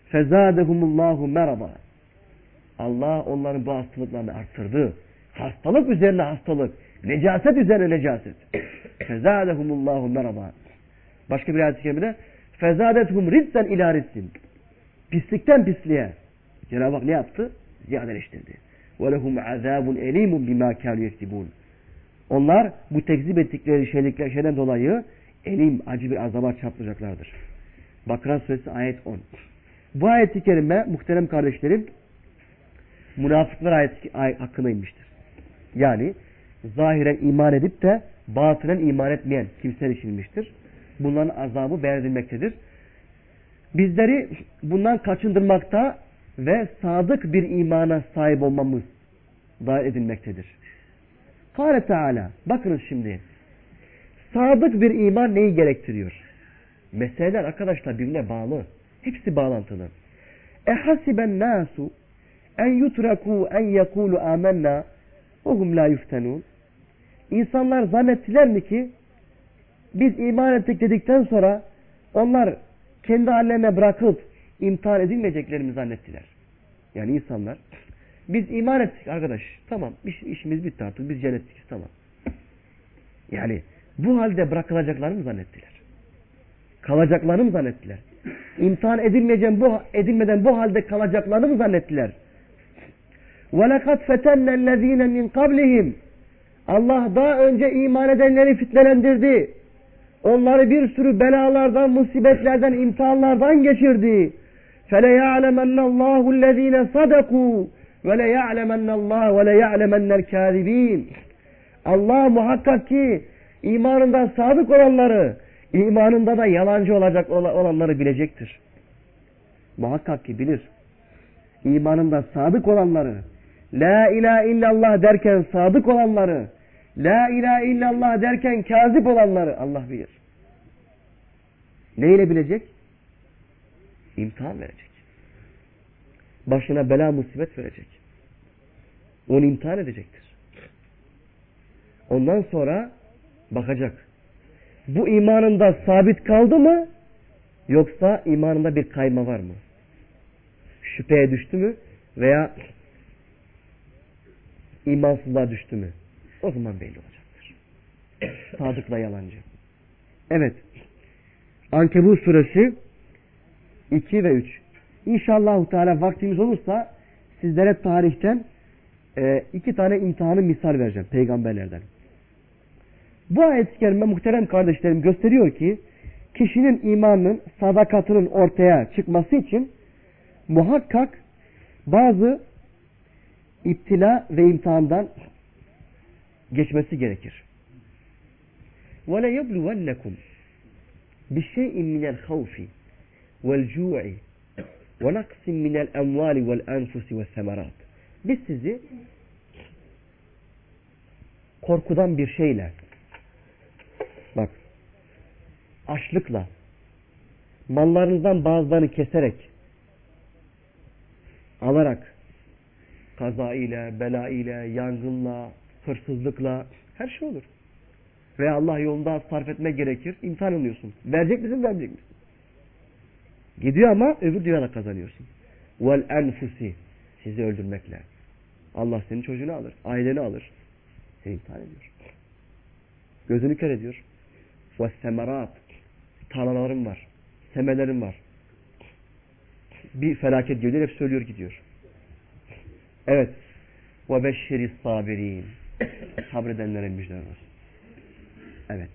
A: Fezadehumullahu merada. Allah onların bu hastalıklarını arttırdı. Hastalık üzerine hastalık. Necaset üzerine necaset. Fezadehumullahu merada. Başka bir ayet-i kerimede fezadethum rizzen ila rizzin. Pislikten pisliğe. Cenab-ı Hak ne yaptı? Ziyadeleştirdi. Ve lehum azabun elimun bima kâlu yektibun. Onlar bu tekzip ettikleri şeylikler şeyden dolayı elim acı bir azaba çarpılacaklardır. Bakara suresi ayet 10. Bu ayet-i kerime muhterem kardeşlerim münafıklar ayet hakkında inmiştir. Yani zahiren iman edip de batınen iman etmeyen kimseler işinmiştir. Bunların azabı beyan edilmektedir. Bizleri bundan kaçındırmakta ve sadık bir imana sahip olmamız da edilmektedir. Kâle Teala bakınız şimdi sadık bir iman neyi gerektiriyor? Meseleler arkadaşlar birbirine bağlı. Hepsi bağlantılı. Ehasiben nasu en yutraku en yekulu amenna ve hum la. İnsanlar zannettiler mi ki biz iman ettik dedikten sonra onlar kendi hallerine bırakıp imtihan edilmeyeceklerini zannettiler. Yani insanlar biz iman ettik arkadaş. Tamam iş, işimiz bitti artık. Biz cennettikiz tamam. Yani bu halde bırakılacaklarını mı zannettiler? Kalacaklarını mı zannettiler? İmtihan edilmeyeceğim bu, edilmeden bu halde kalacaklarını mı zannettiler? وَلَقَدْ فَتَنَّ الَّذ۪ينَ مِنْ قَبْلِهِمْ Allah daha önce iman edenleri fitnelendirdi. Onları bir sürü belalardan, musibetlerden, imtihanlardan geçirdi. فَلَيَعْلَمَنَّ اللّٰهُ الَّذ۪ينَ صَدَقُوا وَلَيَعْلَمَنَّ اللّٰهُ وَلَيَعْلَمَنَّ الْكَاذِب۪ينَ Allah muhakkak ki imanında sadık olanları, imanında da yalancı olacak olanları bilecektir. Muhakkak ki bilir. İmanında sadık olanları, La ilahe illallah derken sadık olanları, La ilahe illallah derken kazip olanları Allah bilir. Neyle bilecek? İmtihan verecek. Başına bela musibet verecek. Onu imtihan edecektir. Ondan sonra bakacak. Bu imanında sabit kaldı mı? Yoksa imanında bir kayma var mı? Şüpheye düştü mü? Veya imansızlığa düştü mü? O zaman belli olacaktır. Sadıkla yalancı. Evet. Ankebut suresi 2 ve 3. İnşallah Teala vaktimiz olursa sizlere tarihten e, iki tane imtihanı misal vereceğim peygamberlerden. Bu ayet-i kerime muhterem kardeşlerim gösteriyor ki kişinin imanının sadakatının ortaya çıkması için muhakkak bazı iptila ve imtihandan geçmesi gerekir. وَلَا يَبْلُوَنَّكُمْ بِشَيْءٍ مِنَ الْخَوْفِ وَالْجُوعِ وَنَقْسٍ مِنَ الْاَمْوَالِ وَالْاَنْفُسِ وَالثَّمَرَاتِ Biz sizi korkudan bir şeyle bak açlıkla mallarınızdan bazılarını keserek alarak kaza ile, bela ile, yangınla, hırsızlıkla her şey olur. Veya Allah yolunda sarf etmek gerekir. imtihan oluyorsun. Verecek misin, vermeyecek misin? Gidiyor ama öbür dünyada kazanıyorsun. Vel enfusi sizi öldürmekle. Allah senin çocuğunu alır, aileni alır. Seni imtihan ediyor. Gözünü kör ediyor. Ve semerat tarlalarım var, semelerim var. Bir felaket geliyor, hep söylüyor gidiyor. Evet. Ve beşşiri sabirin. Sabredenlere müjdeler olsun. Evet.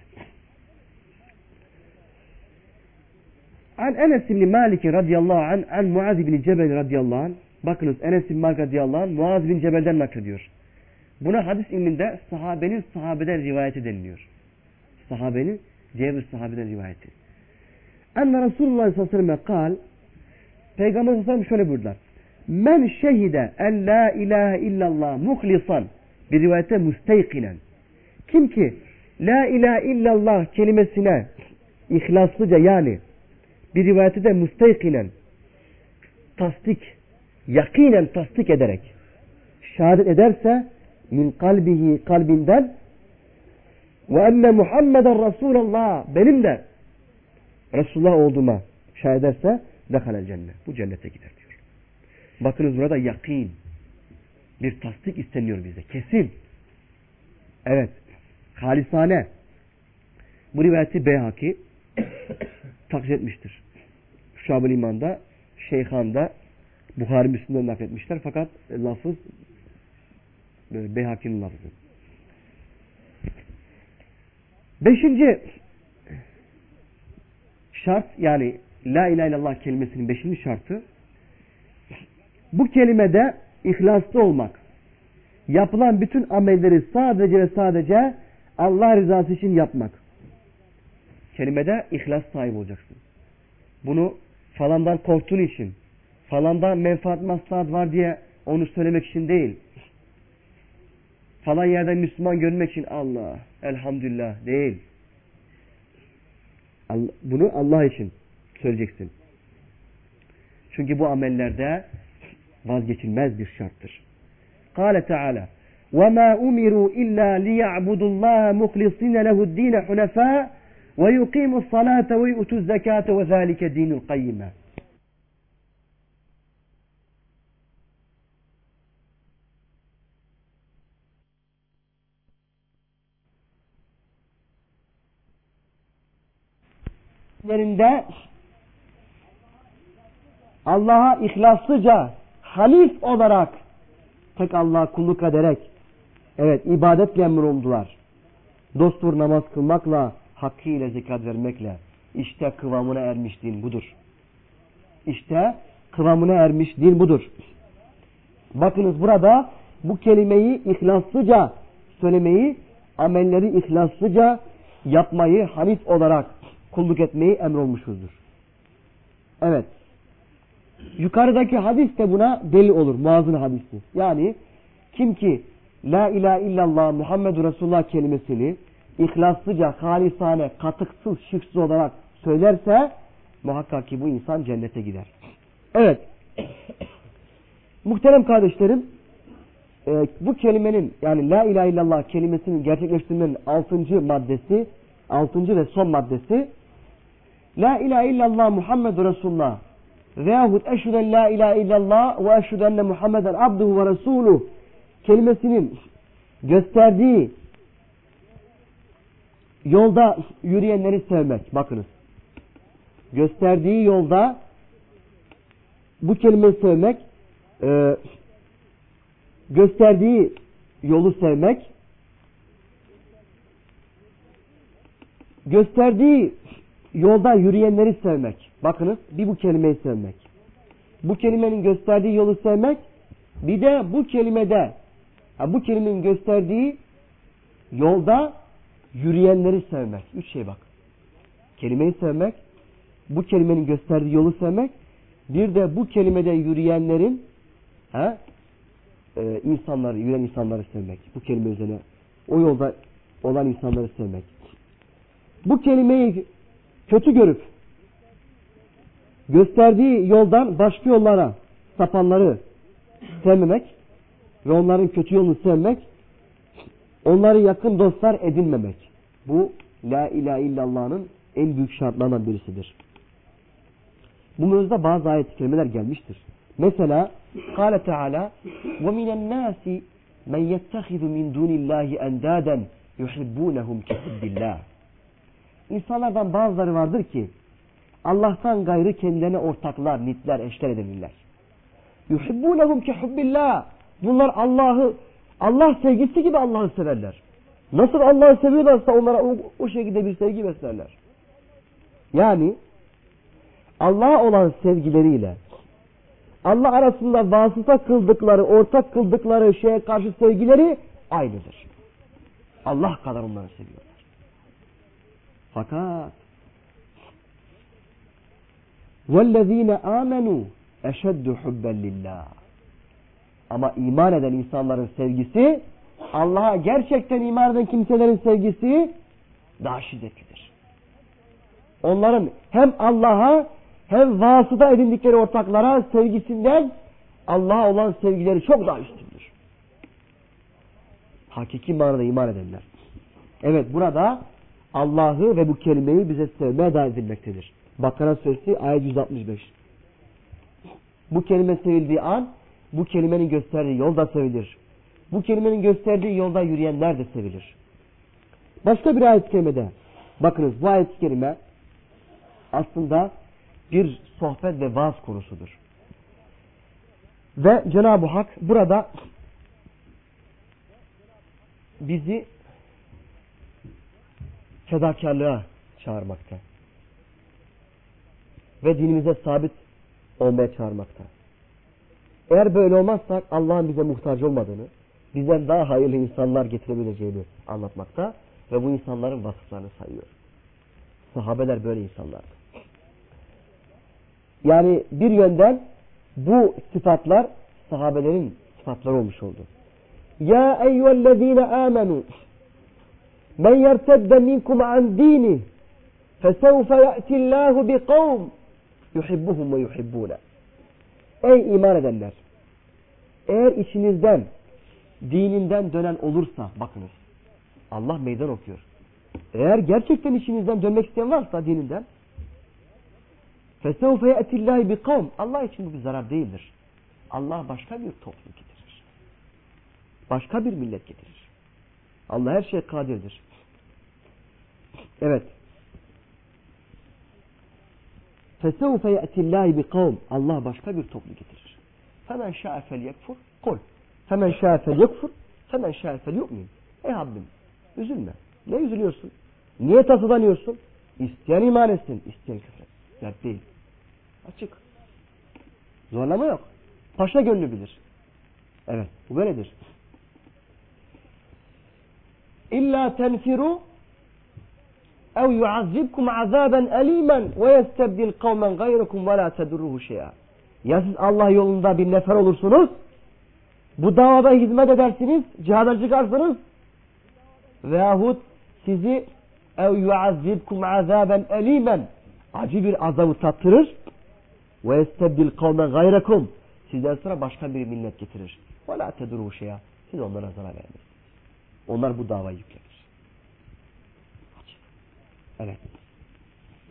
A: An Enes bin Malik radıyallahu an, an Muaz bin Cebel radıyallahu an. Bakınız Enes bin Malik radıyallahu an Muaz bin Cebel'den naklediyor. Buna hadis ilminde sahabenin sahabeden rivayeti deniliyor. Sahabenin diğer sahabeden rivayeti. Enne Resulullah sallallahu aleyhi ve sellem Peygamber sallallahu aleyhi ve sellem şöyle buyurdular. Men şehide en la ilahe illallah muhlisan bir rivayette müsteykinen. Kim ki la ilahe illallah kelimesine ihlaslıca yani bir rivayette de müsteykinen tasdik yakinen tasdik ederek şehadet ederse min kalbihi kalbinden ve enne Muhammeden Resulallah benim de Resulullah olduğuma şahit ederse dehalel cennet. Bu cennete gider diyor. Bakınız burada yakin bir tasdik isteniyor bize. Kesin. Evet. Halisane. Bu rivayeti Beyhaki takdir etmiştir. Şuab-ı İman'da, Şeyhan'da, Buhari Müslüm'den nakletmişler. Fakat lafız Beyhaki'nin lafızı. Beşinci şart yani La ilahe illallah kelimesinin beşinci şartı bu kelimede ihlaslı olmak. Yapılan bütün amelleri sadece ve sadece Allah rızası için yapmak. Kelimede ihlas sahibi olacaksın. Bunu falandan korktuğun için, falandan menfaat maslahat var diye onu söylemek için değil. Falan yerden Müslüman görmek için Allah, elhamdülillah değil. Bunu Allah için söyleyeceksin. Çünkü bu amellerde vazgeçilmez bir şarttır. Kale Teala وَمَا أُمِرُوا إِلَّا لِيَعْبُدُوا اللّٰهَ مُخْلِصِينَ لَهُ الدِّينَ حُنَفَاءَ وَيُقِيمُوا الصَّلَاةَ وَيُؤْتُوا الزَّكَاةَ وَذَٰلِكَ دِينُ الْقَيِّمَةِ Allah'a ihlaslıca hanif olarak tek Allah'a kulluk ederek evet ibadetle emrolundular. Dostur namaz kılmakla hakkıyla zekat vermekle işte kıvamına ermiş din budur. İşte kıvamına ermiş din budur. Bakınız burada bu kelimeyi ihlaslıca söylemeyi, amelleri ihlaslıca yapmayı hanif olarak kulluk etmeyi emrolmuşuzdur. Evet. Yukarıdaki hadis de buna deli olur. Muazın hadisi. Yani kim ki La ilahe illallah Muhammedur Resulullah kelimesini ihlaslıca, halisane, katıksız, şirksiz olarak söylerse muhakkak ki bu insan cennete gider. Evet. Muhterem kardeşlerim e, bu kelimenin yani La ilahe illallah kelimesinin gerçekleştirmenin altıncı maddesi altıncı ve son maddesi La ilahe illallah Muhammedur Resulullah veyahut eşhüden la ilahe illallah ve eşhüden Muhammeden abduhu ve resuluh kelimesinin gösterdiği yolda yürüyenleri sevmek. Bakınız. Gösterdiği yolda bu kelimeyi sevmek e, gösterdiği yolu sevmek gösterdiği yolda yürüyenleri sevmek. Bakınız bir bu kelimeyi sevmek. Bu kelimenin gösterdiği yolu sevmek bir de bu kelimede bu kelimenin gösterdiği yolda yürüyenleri sevmek. Üç şey bak. Kelimeyi sevmek, bu kelimenin gösterdiği yolu sevmek, bir de bu kelimede yürüyenlerin he, e, insanları, yürüyen insanları sevmek. Bu kelime üzerine o yolda olan insanları sevmek. Bu kelimeyi kötü görüp gösterdiği yoldan başka yollara sapanları sevmemek ve onların kötü yolunu sevmek onları yakın dostlar edinmemek. Bu La ilahe illallah'ın en büyük şartlarından birisidir. Bu mevzuda bazı ayet kelimeler gelmiştir. Mesela Kale Teala وَمِنَ النَّاسِ مَنْ يَتَّخِذُ مِنْ دُونِ اللّٰهِ اَنْدَادًا يُحِبُّونَهُمْ كَحِبِّ اللّٰهِ İnsanlardan bazıları vardır ki Allah'tan gayrı kendilerine ortaklar, nitler, eşler edinirler. Yuhibbunehum ki hubbillah. Bunlar Allah'ı Allah sevgisi gibi Allah'ı severler. Nasıl Allah'ı seviyorlarsa onlara o, o şekilde bir sevgi beslerler. Yani Allah'a olan sevgileriyle Allah arasında vasıta kıldıkları, ortak kıldıkları şeye karşı sevgileri aynıdır. Allah kadar onları seviyorlar. Fakat وَالَّذ۪ينَ آمَنُوا اَشَدُّ حُبًّا لِلّٰهِ Ama iman eden insanların sevgisi, Allah'a gerçekten iman eden kimselerin sevgisi daha şiddetlidir. Onların hem Allah'a hem vasıta edindikleri ortaklara sevgisinden Allah'a olan sevgileri çok daha üstündür. Hakiki manada iman edenler. Evet burada Allah'ı ve bu kelimeyi bize sevmeye dair edilmektedir. Bakara Suresi ayet 165. Bu kelime sevildiği an bu kelimenin gösterdiği yolda sevilir. Bu kelimenin gösterdiği yolda yürüyenler de sevilir. Başka bir ayet-i kerimede bakınız bu ayet-i kerime aslında bir sohbet ve vaaz konusudur. Ve Cenab-ı Hak burada bizi fedakarlığa çağırmakta. Ve dinimize sabit olmaya çağırmakta. Eğer böyle olmazsak Allah'ın bize muhtaç olmadığını, bizden daha hayırlı insanlar getirebileceğini anlatmakta ve bu insanların vasıflarını sayıyor. Sahabeler böyle insanlardı. Yani bir yönden bu sıfatlar sahabelerin sıfatları olmuş oldu. Ya eyyühellezine amenu men yertedde minkum an dini fesevfe ye'tillahu bi kavm yuhibbuhum ve yuhibbune. Ey iman edenler! Eğer içinizden dininden dönen olursa bakınız Allah meydan okuyor. Eğer gerçekten içinizden dönmek isteyen varsa dininden فَسَوْفَ يَأْتِ اللّٰهِ بِقَوْمٍ Allah için bu bir zarar değildir. Allah başka bir toplum getirir. Başka bir millet getirir. Allah her şeye kadirdir. Evet. فَسَوْفَ يَأْتِ اللّٰهِ بِقَوْمٍ Allah başka bir toplum getirir. فَمَنْ شَاءَ فَلْيَكْفُرْ قُلْ فَمَنْ شَاءَ فَلْيَكْفُرْ فَمَنْ شَاءَ فَلْيُؤْمِنْ Ey Rabbim üzülme. Ne üzülüyorsun? Niye tasadanıyorsun? İsteyen iman etsin, isteyen küfür Dert değil. Açık. Zorlama yok. Paşa gönlü bilir. Evet. Bu böyledir. İlla tenfiru ev yuazzibkum azaben elimen ve yestebdil kavmen gayrukum ve la tedurruhu şey'a. Ya siz Allah yolunda bir nefer olursunuz, bu davada hizmet edersiniz, cihada çıkarsınız veyahut sizi ev yuazzibkum azaben elimen acı bir azabı tattırır ve estebdil kavmen gayrekum sizden sonra başka bir millet getirir. Ve la teduru şeya siz onlara zarar vermeyin. Onlar bu davayı yüklenir. Evet.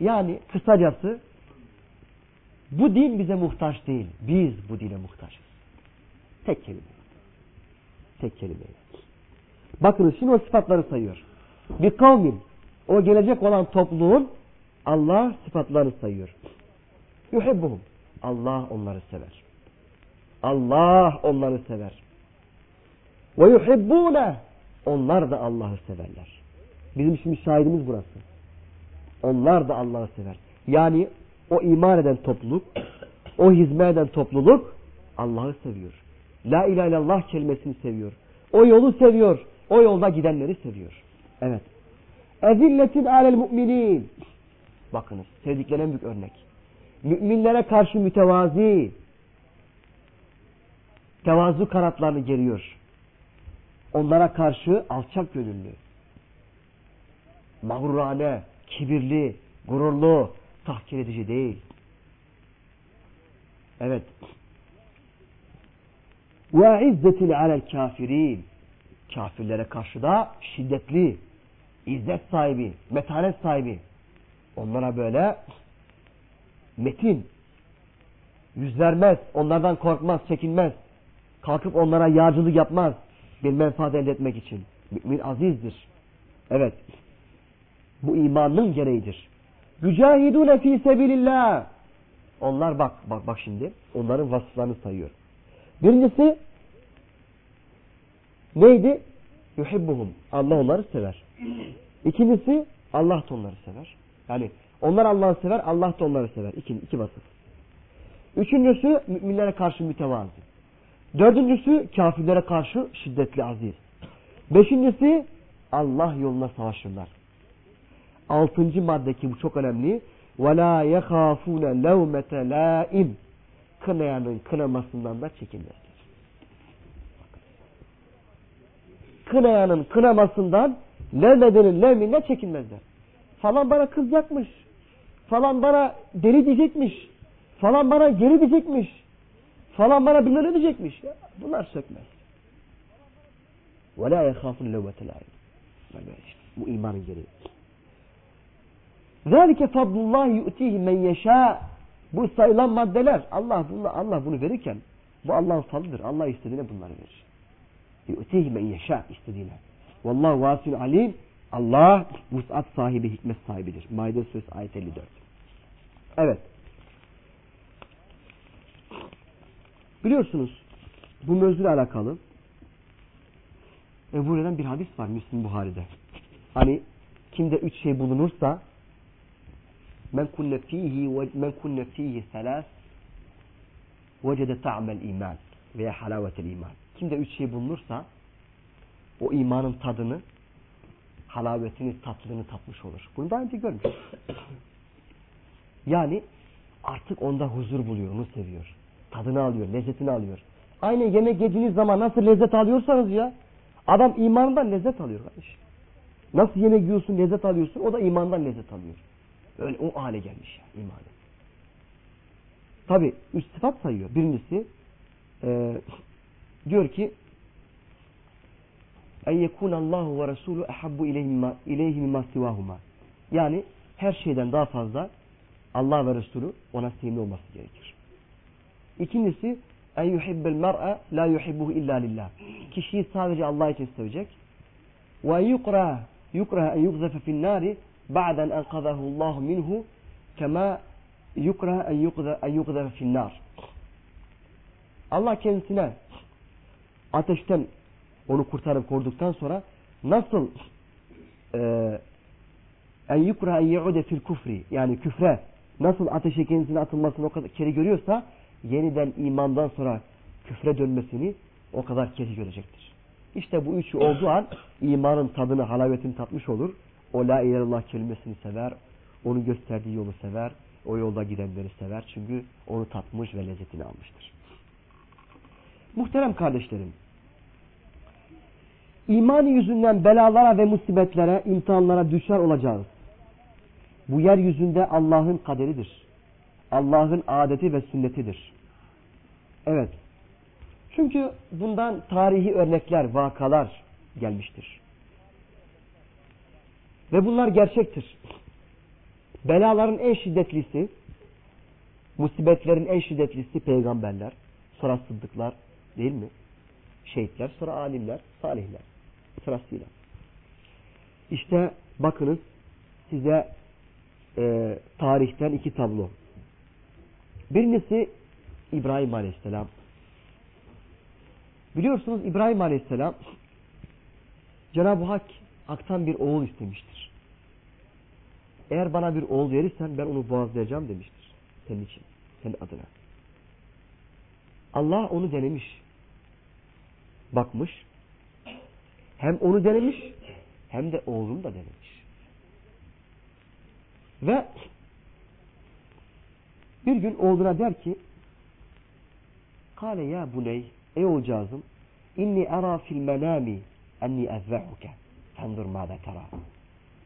A: Yani kısacası bu din bize muhtaç değil. Biz bu dine muhtaçız. Tek kelime. Tek kelime. Bakınız şimdi o sıfatları sayıyor. Bir kavmin o gelecek olan topluluğun Allah sıfatlarını sayıyor. Yuhibbuhum. Allah onları sever. Allah onları sever. Ve yuhibbune. Onlar da Allah'ı severler. Bizim şimdi şahidimiz burası. Onlar da Allah'ı sever. Yani o iman eden topluluk, o hizmet eden topluluk Allah'ı seviyor. La ilahe illallah kelimesini seviyor. O yolu seviyor. O yolda gidenleri seviyor. Evet. Ezilletin alel mu'minin. Bakınız sevdiklerine büyük örnek. Müminlere karşı mütevazi. Tevazu kanatlarını geriyor. Onlara karşı alçak gönüllü. Mağrurane, kibirli, gururlu, tahkir edici değil. Evet. Ve izzetil alel kafirin. Kafirlere karşı da şiddetli, izzet sahibi, metanet sahibi. Onlara böyle metin, yüz vermez, onlardan korkmaz, çekinmez. Kalkıp onlara yağcılık yapmaz bir menfaat elde etmek için. Mümin azizdir. Evet. Bu imanın gereğidir. Yücahidune fi sebilillah. Onlar bak, bak, bak şimdi. Onların vasıflarını sayıyor. Birincisi neydi? Yuhibbuhum. Allah onları sever. İkincisi Allah da onları sever. Yani onlar Allah'ı sever, Allah da onları sever. İki, iki vasıf. Üçüncüsü müminlere karşı mütevazi. Dördüncüsü kafirlere karşı şiddetli aziz. Beşincisi Allah yoluna savaşırlar. Altıncı madde ki bu çok önemli. وَلَا يَخَافُونَ لَوْمَةَ لَائِمْ Kınayanın kınamasından da çekinmezler. Kınayanın kınamasından levmedenin levminden çekinmezler. Falan bana kızacakmış. Falan bana deli diyecekmiş. Falan bana geri diyecekmiş. Falan bana bilmem ne diyecekmiş. Bunlar sökmez. وَلَا يَخَافُونَ لَوْمَةَ لَائِمْ Bu imanın gereği. Zalike fadlullah yu'tihi men yeşâ. Bu sayılan maddeler Allah bunu, Allah bunu verirken bu Allah'ın fadlıdır. Allah istediğine bunları verir. Yu'tihi men yeşâ istediğine. Vallahu vasil alim. Allah vusat sahibi, hikmet sahibidir. Maide Söz ayet 54. Evet. Biliyorsunuz bu mevzuyla alakalı Ebu Hureyre'den bir hadis var Müslim Buhari'de. Hani kimde üç şey bulunursa men kunne fihi men kunne fihi selas vecede ta'mel iman veya halavetel iman. Kimde üç şey bulunursa o imanın tadını halavetini, tatlılığını tatmış olur. Bunu daha önce görmüş. Yani artık onda huzur buluyor, onu seviyor. Tadını alıyor, lezzetini alıyor. Aynı yemek yediğiniz zaman nasıl lezzet alıyorsanız ya adam imanından lezzet alıyor kardeş. Nasıl yemek yiyorsun, lezzet alıyorsun o da imandan lezzet alıyor. Öyle o hale gelmiş ya imanı. Tabi üç sıfat sayıyor. Birincisi e, diyor ki en yekun Allahu ve Resulü ehabbu ileyhi mimma sivahuma. Yani her şeyden daha fazla Allah ve Resulü ona sevimli olması gerekir. İkincisi en yuhibbel mer'e la yuhibbuhu illa lillah. Kişiyi sadece Allah için sevecek. Ve yukra yukra en yukzefe fin nari ba'den enqadahu Allah minhu kema yukra en yukze en yukzefe fin nar. Allah kendisine ateşten onu kurtarıp koruduktan sonra nasıl en yukra en yu'de fil kufri yani küfre nasıl ateşe kendisine atılmasını o kadar keri görüyorsa yeniden imandan sonra küfre dönmesini o kadar keri görecektir. İşte bu üçü olduğu an imanın tadını, halavetini tatmış olur. O la ilahe kelimesini sever, onu gösterdiği yolu sever, o yolda gidenleri sever. Çünkü onu tatmış ve lezzetini almıştır. Muhterem kardeşlerim, iman yüzünden belalara ve musibetlere, imtihanlara düşer olacağız. Bu yeryüzünde Allah'ın kaderidir. Allah'ın adeti ve sünnetidir. Evet. Çünkü bundan tarihi örnekler, vakalar gelmiştir. Ve bunlar gerçektir. Belaların en şiddetlisi, musibetlerin en şiddetlisi peygamberler, sonra sıddıklar değil mi? Şehitler, sonra alimler, salihler sırasıyla. İşte bakınız size e, tarihten iki tablo. Birincisi İbrahim Aleyhisselam. Biliyorsunuz İbrahim Aleyhisselam Cenab-ı Hak Hak'tan bir oğul istemiştir. Eğer bana bir oğul verirsen ben onu boğazlayacağım demiştir. Senin için, senin adına. Allah onu denemiş. Bakmış. Hem onu denemiş hem de oğlunu da denemiş. Ve bir gün oğluna der ki Kale ya buney ey oğulcağızım inni ara fil menami enni ezvehuke fendur mâde tera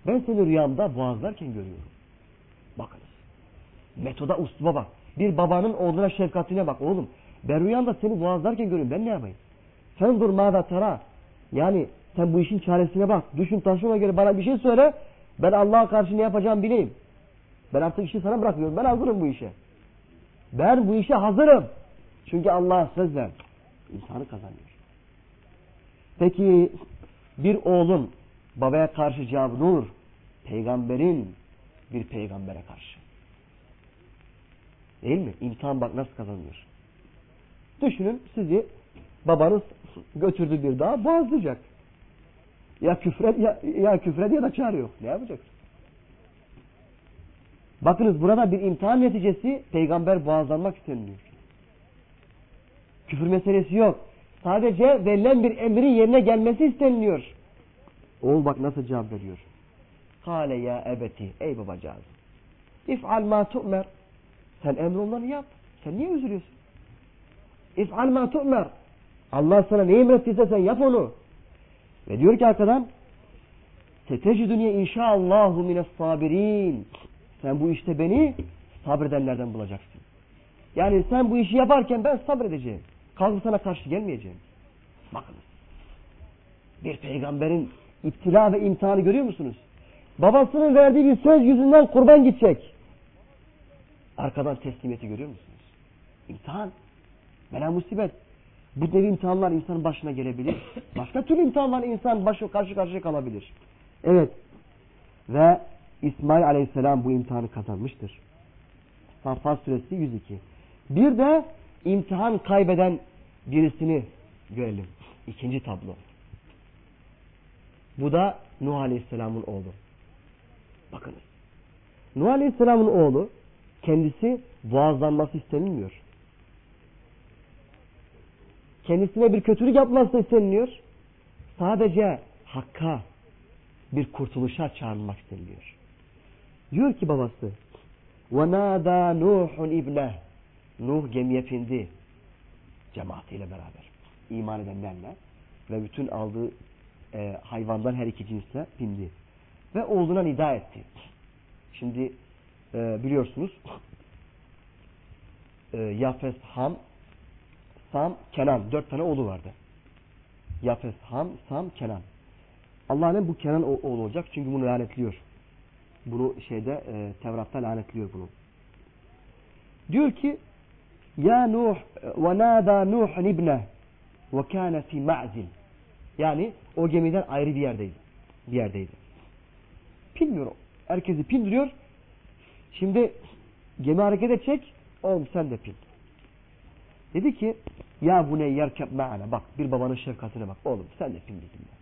A: ben seni rüyamda boğazlarken görüyorum. Bakınız. Metoda usluba bak. Bir babanın oğluna şefkatine bak. Oğlum ben rüyamda seni boğazlarken görüyorum. Ben ne yapayım? Fendur mâde tera yani sen bu işin çaresine bak. Düşün taşına göre bana bir şey söyle. Ben Allah'a karşı ne yapacağım bileyim. Ben artık işi sana bırakıyorum. Ben hazırım bu işe. Ben bu işe hazırım. Çünkü Allah söz ver. İnsanı kazanıyor. Peki bir oğlun babaya karşı cevabı ne olur? Peygamberin bir peygambere karşı. Değil mi? İmtihan bak nasıl kazanıyor. Düşünün sizi babanız götürdü bir dağa boğazlayacak. Ya küfret ya, ya küfret ya da çare yok. Ne yapacaksın? Bakınız burada bir imtihan neticesi peygamber boğazlanmak isteniyor. Küfür meselesi yok. Sadece verilen bir emrin yerine gelmesi isteniliyor. Oğul bak nasıl cevap veriyor. Kale ya ebeti. Ey babacığım. İf'al ma tu'mer. Sen emrollanı yap. Sen niye üzülüyorsun? İf'al ma tu'mer. Allah sana ne emrettiyse sen yap onu. Ve diyor ki arkadan Setecidüniye inşaallahu mines sabirin. Sen bu işte beni sabredenlerden bulacaksın. Yani sen bu işi yaparken ben sabredeceğim. Kalkıp sana karşı gelmeyeceğim. Bakınız. Bir peygamberin iptila ve imtihanı görüyor musunuz? Babasının verdiği bir söz yüzünden kurban gidecek. Arkadan teslimiyeti görüyor musunuz? İmtihan. Bela musibet. Bu nevi imtihanlar insanın başına gelebilir. Başka türlü imtihanlar insan başı karşı karşıya kalabilir. Evet. Ve İsmail Aleyhisselam bu imtihanı kazanmıştır. Saffat suresi 102. Bir de imtihan kaybeden birisini görelim. İkinci tablo. Bu da Nuh Aleyhisselam'ın oğlu. Bakınız. Nuh Aleyhisselam'ın oğlu kendisi boğazlanması istenilmiyor. Kendisine bir kötülük yapması isteniliyor. Sadece hakka bir kurtuluşa çağrılmak isteniliyor. Diyor ki babası وَنَادَى نُوحٌ اِبْنَهِ Nuh gemiye pindi cemaatiyle beraber. iman edenlerle ve bütün aldığı e, hayvandan her iki cinsle pindi. Ve oğluna nida etti. Şimdi e, biliyorsunuz e, Yafes, Ham, Sam, Kenan. Dört tane oğlu vardı. Yafes, Ham, Sam, Kenan. Allah'ın bu Kenan oğlu olacak çünkü bunu lanetliyor. Bunu şeyde e, Tevrat'ta lanetliyor bunu. Diyor ki Ya Nuh ve nâdâ Nuh'un ibne ve kâne fî ma'zil. Yani o gemiden ayrı bir yerdeydi. Bir yerdeydi. Pinmiyor. Herkesi pindiriyor. Şimdi gemi hareket edecek. Oğlum sen de pin. Dedi ki ya bu ne yerkep ma'ana. Bak bir babanın şefkatine bak. Oğlum sen de pin bizimle.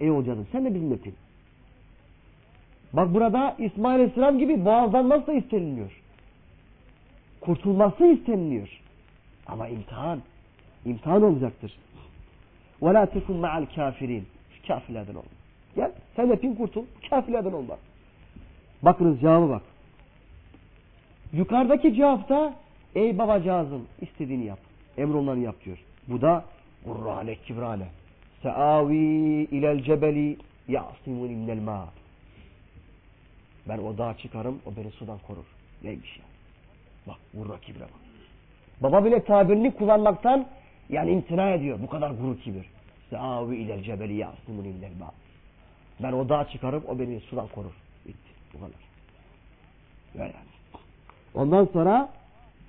A: Ey hocanım sen de bizimle pin. Bak burada İsmail Aleyhisselam gibi boğazlanması da isteniliyor. Kurtulması isteniliyor. Ama imtihan. imtihan olacaktır. Ve la tekun ma'al kafirin. Kafirlerden olma. Gel sen de pin kurtul. Kafirlerden olma. Bakınız cevabı bak. Yukarıdaki cevapta ey babacağızım istediğini yap. Emrolunanı yap diyor. Bu da gurrane kibrane. Seavi ilel cebeli ya'simuni minel ma. Ben o dağa çıkarım, o beni sudan korur. Neymiş ya? Bak, vurra kibre bak. Baba bile tabirini kullanmaktan yani imtina ediyor. Bu kadar gurur kibir. Seavi ilel cebeli ya'simuni minel ma. Ben o dağa çıkarım, o beni sudan korur. Bitti. Bu kadar. Böyle. Ondan sonra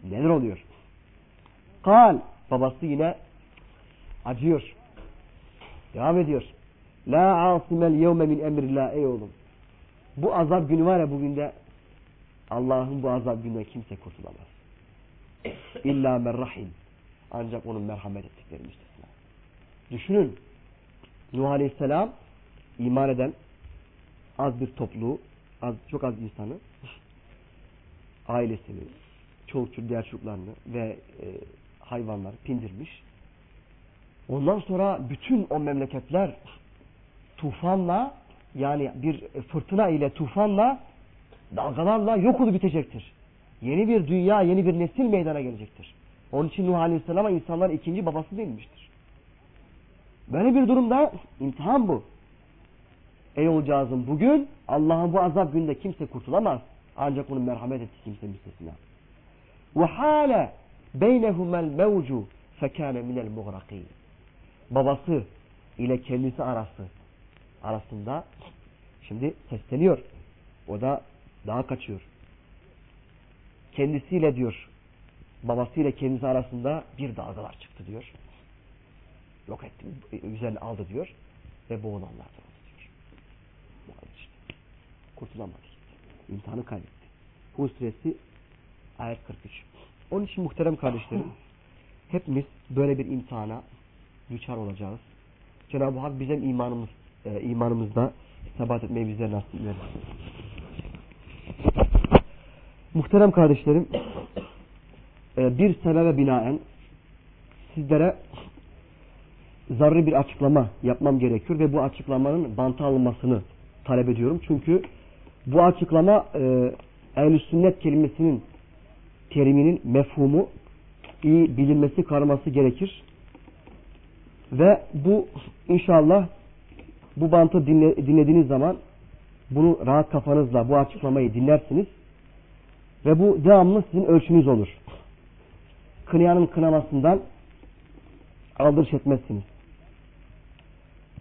A: neler oluyor? Kal. Babası yine acıyor. Devam ediyor. La asimel yevme min emrillah ey oğlum. Bu azap günü var ya bugün de Allah'ın bu azap gününe kimse kurtulamaz. İlla men rahim. Ancak onun merhamet ettikleri müstesna. Düşünün. Nuh Aleyhisselam iman eden az bir topluluğu, az, çok az insanı, ailesini, çoluk diğer çocuklarını ve e, hayvanları pindirmiş. Ondan sonra bütün o memleketler tufanla yani bir fırtına ile tufanla dalgalarla yok olup bitecektir. Yeni bir dünya, yeni bir nesil meydana gelecektir. Onun için Nuh Aleyhisselam'a insanlar ikinci babası denilmiştir. Böyle bir durumda imtihan bu. Ey olacağızım bugün Allah'ın bu azap günde kimse kurtulamaz. Ancak onun merhamet etti kimse müstesna. Hale beynehumel mevcu fekâne minel muğrakîn. Babası ile kendisi arası arasında şimdi sesleniyor. O da daha kaçıyor. Kendisiyle diyor babasıyla kendisi arasında bir dalgalar çıktı diyor. Yok etti, üzerine aldı diyor ve boğulanlardan diyor. Bu kadar işte. Kurtulamadı. İmtihanı kaybetti. Hud suresi ayet 43. Onun için muhterem kardeşlerim hepimiz böyle bir imtihana düçar olacağız. Cenab-ı Hak bizim imanımız e, imanımızda sebat etmeyi bize nasip eder. Muhterem kardeşlerim bir sebebe binaen sizlere zararlı bir açıklama yapmam gerekiyor ve bu açıklamanın banta alınmasını talep ediyorum. Çünkü bu açıklama e, ehl sünnet kelimesinin teriminin mefhumu iyi bilinmesi, karması gerekir. Ve bu inşallah bu bantı dinle, dinlediğiniz zaman bunu rahat kafanızla bu açıklamayı dinlersiniz. Ve bu devamlı sizin ölçünüz olur. Kınayanın kınamasından aldırış etmezsiniz.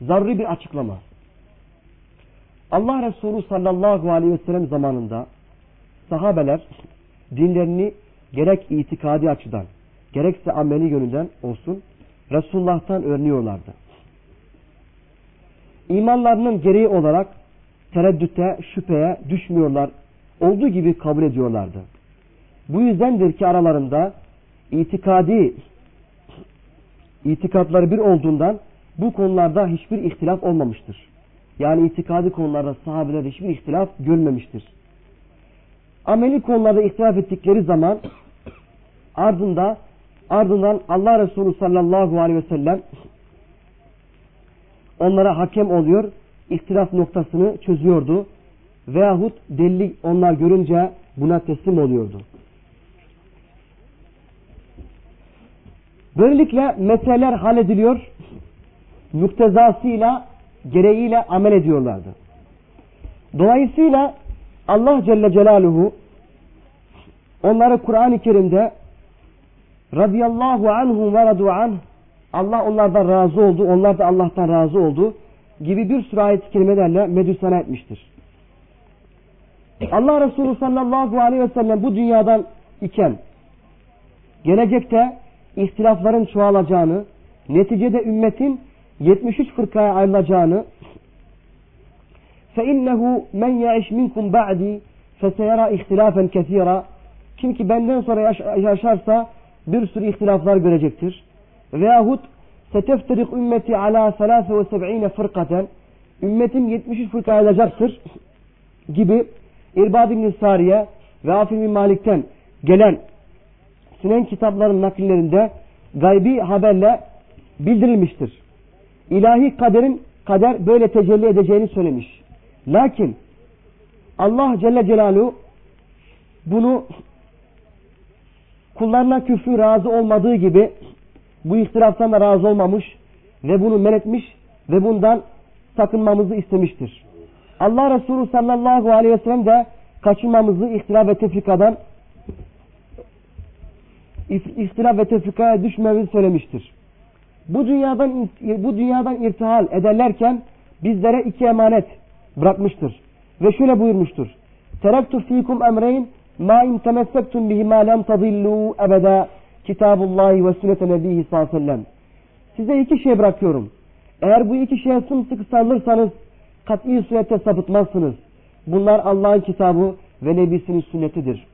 A: Zaruri bir açıklama. Allah Resulü sallallahu aleyhi ve sellem zamanında sahabeler dinlerini gerek itikadi açıdan gerekse ameli yönünden olsun Resulullah'tan öğreniyorlardı. İmanlarının gereği olarak tereddüte, şüpheye düşmüyorlar. Olduğu gibi kabul ediyorlardı. Bu yüzdendir ki aralarında itikadi itikatları bir olduğundan bu konularda hiçbir ihtilaf olmamıştır. Yani itikadi konularda sahabeler hiçbir ihtilaf görmemiştir. Ameli konularda ihtilaf ettikleri zaman ardında ardından Allah Resulü sallallahu aleyhi ve sellem onlara hakem oluyor, ihtilaf noktasını çözüyordu. Veyahut delili onlar görünce buna teslim oluyordu. Böylelikle meseleler hallediliyor, muktezasıyla, gereğiyle amel ediyorlardı. Dolayısıyla Allah Celle Celaluhu onları Kur'an-ı Kerim'de radıyallahu anhu ve radu anh Allah onlardan razı oldu, onlar da Allah'tan razı oldu gibi bir sürü ayet-i kerimelerle medüsana etmiştir. Allah Resulü sallallahu aleyhi ve sellem bu dünyadan iken gelecekte ihtilafların çoğalacağını, neticede ümmetin 73 fırkaya ayrılacağını فَاِنَّهُ مَنْ يَعِشْ مِنْكُمْ بَعْدِي فَسَيَرَى اِخْتِلَافًا كَثِيرًا Kim ki benden sonra yaş yaşarsa bir sürü ihtilaflar görecektir. Veyahut setefterik ümmeti ala selâfe ve seb'ine fırkaten ümmetim 73 fırka ayrılacaktır gibi İrbad bin Sariye ve Afil bin Malik'ten gelen Sünen kitapların nakillerinde gaybi haberle bildirilmiştir. İlahi kaderin kader böyle tecelli edeceğini söylemiş. Lakin Allah Celle Celaluhu bunu kullarına küfrü razı olmadığı gibi bu ihtilaftan da razı olmamış ve bunu men etmiş ve bundan sakınmamızı istemiştir. Allah Resulü sallallahu aleyhi ve sellem de kaçınmamızı ihtilaf ve tefrikadan ihtilaf ve tefrikaya düşmemizi söylemiştir. Bu dünyadan bu dünyadan irtihal ederlerken bizlere iki emanet bırakmıştır. Ve şöyle buyurmuştur. Teraktu fikum emreyn ma in temessektum bihima lem tadillu ebeda kitabullahi ve sünnete nebihi sallallahu aleyhi ve sellem. Size iki şey bırakıyorum. Eğer bu iki şeye sımsıkı sarılırsanız kat'i surette sapıtmazsınız. Bunlar Allah'ın kitabı ve nebisinin sünnetidir.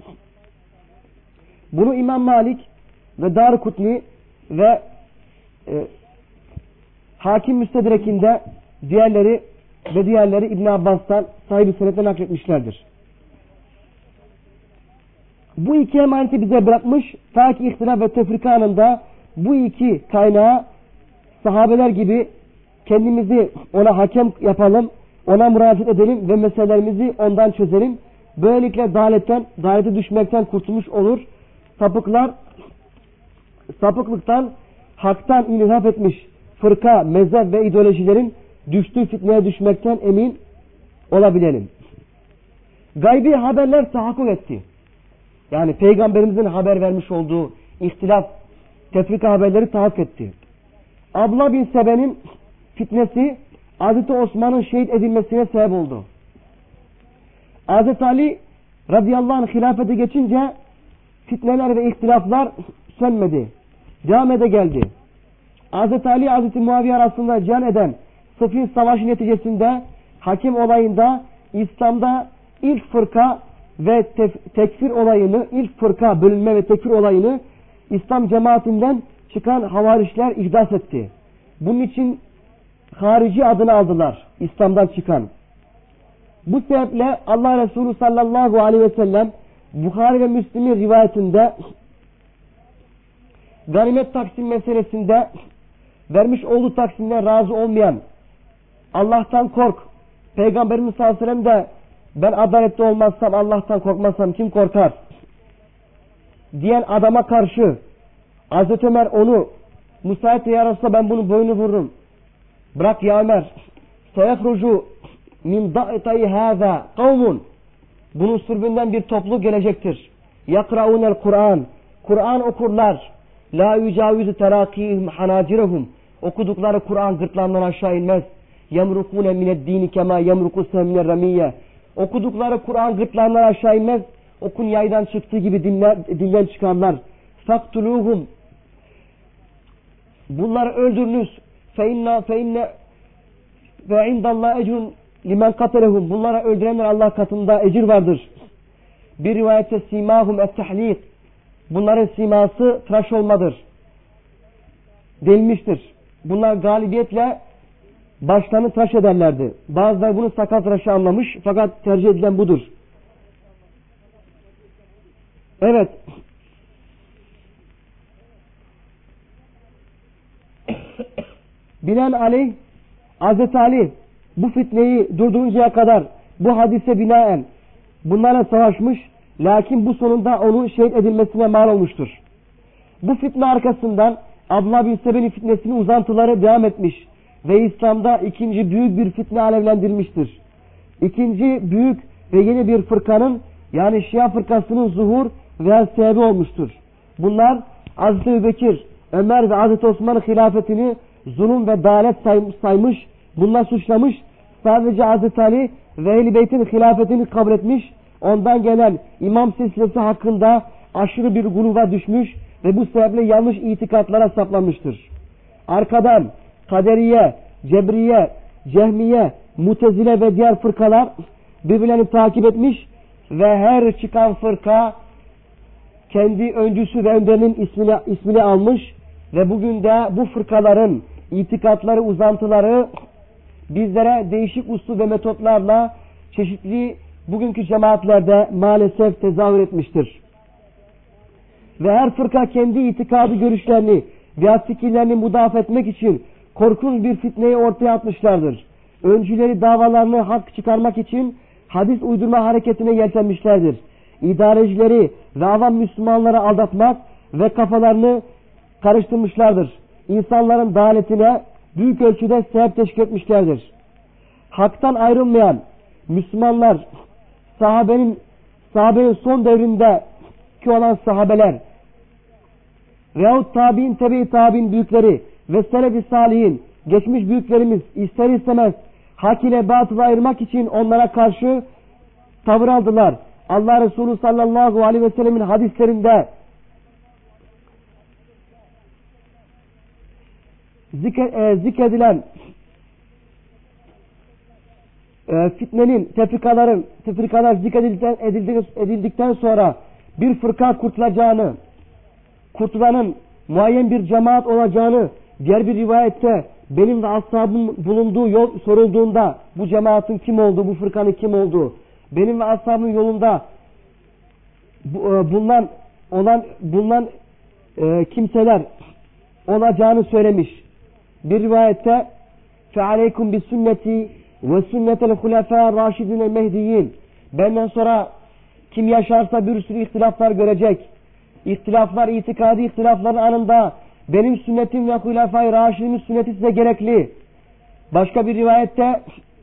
A: Bunu İmam Malik ve Darukutni ve e, Hakim Müstedrek'inde diğerleri ve diğerleri İbn Abbas'tan sahibi senetten nakletmişlerdir. Bu iki emaneti bize bırakmış ta ki ihtilaf ve tefrika anında bu iki kaynağı sahabeler gibi kendimizi ona hakem yapalım, ona müracaat edelim ve meselelerimizi ondan çözelim. Böylelikle daletten, dalete düşmekten kurtulmuş olur. Sapıklar sapıklıktan, haktan inhiraf etmiş fırka, mezhep ve ideolojilerin düştüğü fitneye düşmekten emin olabilelim. Gaybi haberler tahakkuk etti. Yani peygamberimizin haber vermiş olduğu ihtilaf, tefrika haberleri tahakkuk etti. Abla bin Sebe'nin fitnesi Hazreti Osman'ın şehit edilmesine sebep oldu. Hazreti Ali radıyallahu anh hilafete geçince fitneler ve ihtilaflar sönmedi. Devam ede geldi. Hazreti Ali Hazreti Muaviye arasında can eden Sıfin Savaşı neticesinde hakim olayında İslam'da ilk fırka ve tekfir olayını, ilk fırka bölünme ve tekfir olayını İslam cemaatinden çıkan havarişler ihdas etti. Bunun için harici adını aldılar İslam'dan çıkan. Bu sebeple Allah Resulü sallallahu aleyhi ve sellem Bukhari ve Müslim'in rivayetinde ganimet taksim meselesinde vermiş olduğu taksimden razı olmayan, Allah'tan kork, Peygamberimiz sallallahu aleyhi ve sellem de ben adaletli olmazsam, Allah'tan korkmazsam kim korkar? Diyen adama karşı Hazreti Ömer onu müsait ya Resulallah ben bunu boynu vururum. Bırak ya Ömer. Seyahrucu min da'itayı hâzâ kavmun. Bunun sürbünden bir topluluk gelecektir. Yakraunel Kur'an. Kur'an okurlar. La yücavizu terakihim hanacirehum. Okudukları Kur'an gırtlarından aşağı inmez. Yemrukune mined dini kema yemruku semine ramiyye. Okudukları Kur'an gırtlarından aşağı inmez. Okun yaydan çıktığı gibi dinler, dilden çıkarlar. Faktuluhum. Bunları öldürünüz. Fe inna fe inne ve indallah ecrun limen katalehum. Bunlara öldürenler Allah katında ecir vardır. Bir rivayette simahum et tahlik. Bunların siması tıraş olmadır. Delmiştir. Bunlar galibiyetle başlarını tıraş ederlerdi. Bazıları bunu sakal tıraşı anlamış fakat tercih edilen budur. Evet. Aleyh Hazreti Ali bu fitneyi durduruncaya kadar bu hadise binaen bunlarla savaşmış lakin bu sonunda onun şehit edilmesine mal olmuştur. Bu fitne arkasından Abdullah bin Sebe'nin fitnesinin uzantıları devam etmiş ve İslam'da ikinci büyük bir fitne alevlendirmiştir. İkinci büyük ve yeni bir fırkanın yani Şia fırkasının zuhur veya sebebi olmuştur. Bunlar Hazreti Ebubekir, Ömer ve Hazreti Osman'ın hilafetini zulüm ve dalet saymış, bunlar suçlamış, sadece Hazreti Ali ve Ehl-i Beyt'in hilafetini kabul etmiş, ondan gelen imam silsilesi hakkında aşırı bir guluba düşmüş ve bu sebeple yanlış itikatlara saplanmıştır. Arkadan Kaderiye, Cebriye, Cehmiye, Mutezile ve diğer fırkalar birbirlerini takip etmiş ve her çıkan fırka kendi öncüsü ve önderinin ismini, ismini almış ve bugün de bu fırkaların itikatları, uzantıları bizlere değişik usul ve metotlarla çeşitli bugünkü cemaatlerde maalesef tezahür etmiştir. Ve her fırka kendi itikadı görüşlerini veya fikirlerini mudafaa etmek için korkunç bir fitneyi ortaya atmışlardır. Öncüleri davalarını hak çıkarmak için hadis uydurma hareketine yeltenmişlerdir. İdarecileri ve avam Müslümanları aldatmak ve kafalarını karıştırmışlardır insanların daletine büyük ölçüde sebep teşkil etmişlerdir. Haktan ayrılmayan Müslümanlar sahabenin sahabenin son devrinde ki olan sahabeler veyahut tabi'in tebi tabi'in büyükleri ve selefi salihin geçmiş büyüklerimiz ister istemez hak ile batılı ayırmak için onlara karşı tavır aldılar. Allah Resulü sallallahu aleyhi ve sellemin hadislerinde e, zikredilen e, fitnenin, tefrikaların, tefrikalar zikredildikten edildikten sonra bir fırka kurtulacağını, kurtulanın muayyen bir cemaat olacağını diğer bir rivayette benim ve ashabım bulunduğu yol sorulduğunda bu cemaatin kim olduğu, bu fırkanın kim olduğu, benim ve ashabımın yolunda bu, e, bulunan olan bulunan e, kimseler olacağını söylemiş. Bir rivayette bis sünneti ve sünnetel hulefâ raşidine mehdiyin. Benden sonra kim yaşarsa bir sürü ihtilaflar görecek. İhtilaflar, itikadi ihtilafların anında benim sünnetim ve hulefâ-i raşidimin sünneti size gerekli. Başka bir rivayette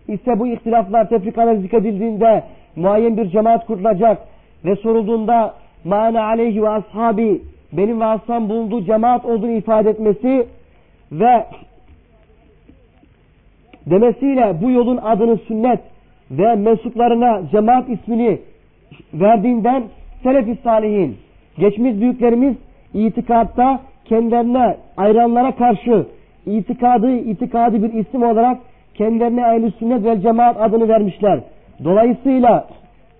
A: ise bu ihtilaflar, tefrikalar zikredildiğinde muayyen bir cemaat kurulacak ve sorulduğunda mana aleyhi ve ashabi benim ve ashabım bulunduğu cemaat olduğunu ifade etmesi ve demesiyle bu yolun adını sünnet ve mensuplarına cemaat ismini verdiğinden selef salihin geçmiş büyüklerimiz itikatta kendilerine ayranlara karşı itikadı itikadı bir isim olarak kendilerine ehl sünnet ve cemaat adını vermişler. Dolayısıyla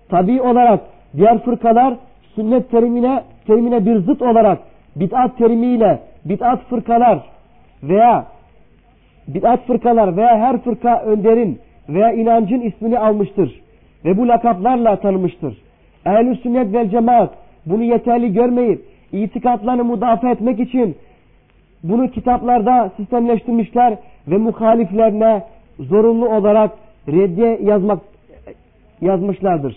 A: tabi olarak diğer fırkalar sünnet terimine terimine bir zıt olarak bid'at terimiyle bid'at fırkalar veya bid'at fırkalar veya her fırka önderin veya inancın ismini almıştır ve bu lakaplarla tanımıştır. Ehl-i sünnet vel cemaat bunu yeterli görmeyip itikatlarını müdafaa etmek için bunu kitaplarda sistemleştirmişler ve muhaliflerine zorunlu olarak reddiye yazmak yazmışlardır.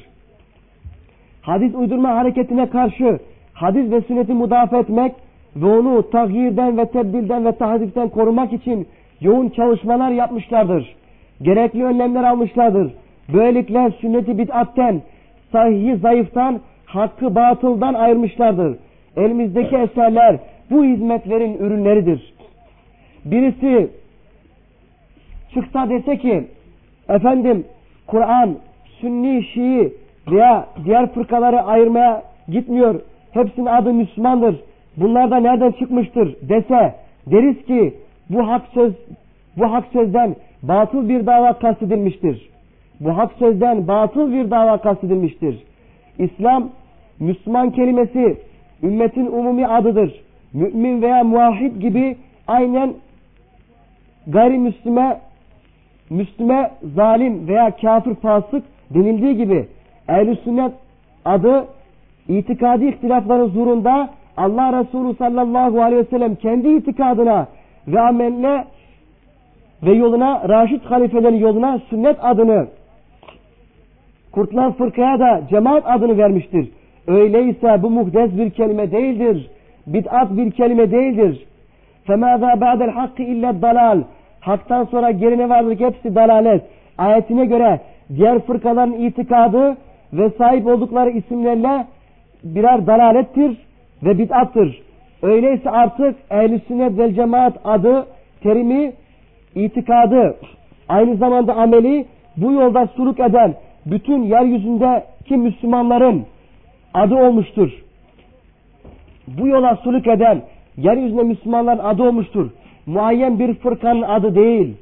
A: Hadis uydurma hareketine karşı hadis ve sünneti müdafaa etmek ve onu tagyirden ve tebdilden ve tahriften korumak için yoğun çalışmalar yapmışlardır. Gerekli önlemler almışlardır. Böylelikle sünneti bid'atten, sahihi zayıftan, hakkı batıldan ayırmışlardır. Elimizdeki eserler bu hizmetlerin ürünleridir. Birisi çıksa dese ki efendim Kur'an, Sünni, Şii veya diğer fırkaları ayırmaya gitmiyor. Hepsinin adı Müslümandır. Bunlar da nereden çıkmıştır dese deriz ki bu hak söz bu hak sözden batıl bir dava kastedilmiştir. Bu hak sözden batıl bir dava kastedilmiştir. İslam Müslüman kelimesi ümmetin umumi adıdır. Mümin veya muahhid gibi aynen gayrimüslime Müslüme zalim veya kafir fasık denildiği gibi ehl sünnet adı itikadi ihtilafların zurunda Allah Resulü sallallahu aleyhi ve sellem kendi itikadına ve ameline ve yoluna Raşid halifelerin yoluna sünnet adını kurtulan fırkaya da cemaat adını vermiştir. Öyleyse bu muhdes bir kelime değildir. Bid'at bir kelime değildir. فَمَاذَا بَعْدَ الْحَقِّ اِلَّا dalal. Haktan sonra gerine vardır hepsi dalalet. Ayetine göre diğer fırkaların itikadı ve sahip oldukları isimlerle birer dalalettir ve bid'attır. Öyleyse artık ehl-i sünnet vel cemaat adı, terimi, itikadı, aynı zamanda ameli bu yolda suluk eden bütün yeryüzündeki Müslümanların adı olmuştur. Bu yola suluk eden yeryüzünde Müslümanların adı olmuştur. Muayyen bir fırkanın adı değil.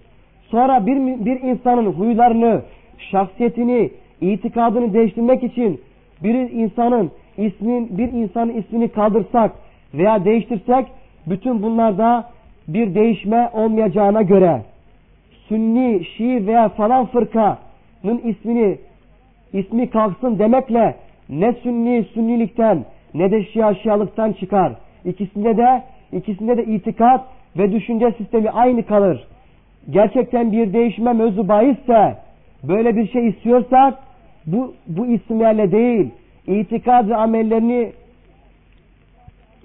A: Sonra bir, bir insanın huylarını, şahsiyetini, itikadını değiştirmek için bir insanın ismin, bir insanın ismini kaldırsak veya değiştirsek bütün bunlarda bir değişme olmayacağına göre Sünni, Şii veya falan fırkanın ismini ismi kalksın demekle ne Sünni Sünnilikten ne de Şia Şialıktan çıkar. İkisinde de ikisinde de itikat ve düşünce sistemi aynı kalır. Gerçekten bir değişme mevzu bahisse böyle bir şey istiyorsak bu, bu isimlerle değil itikad ve amellerini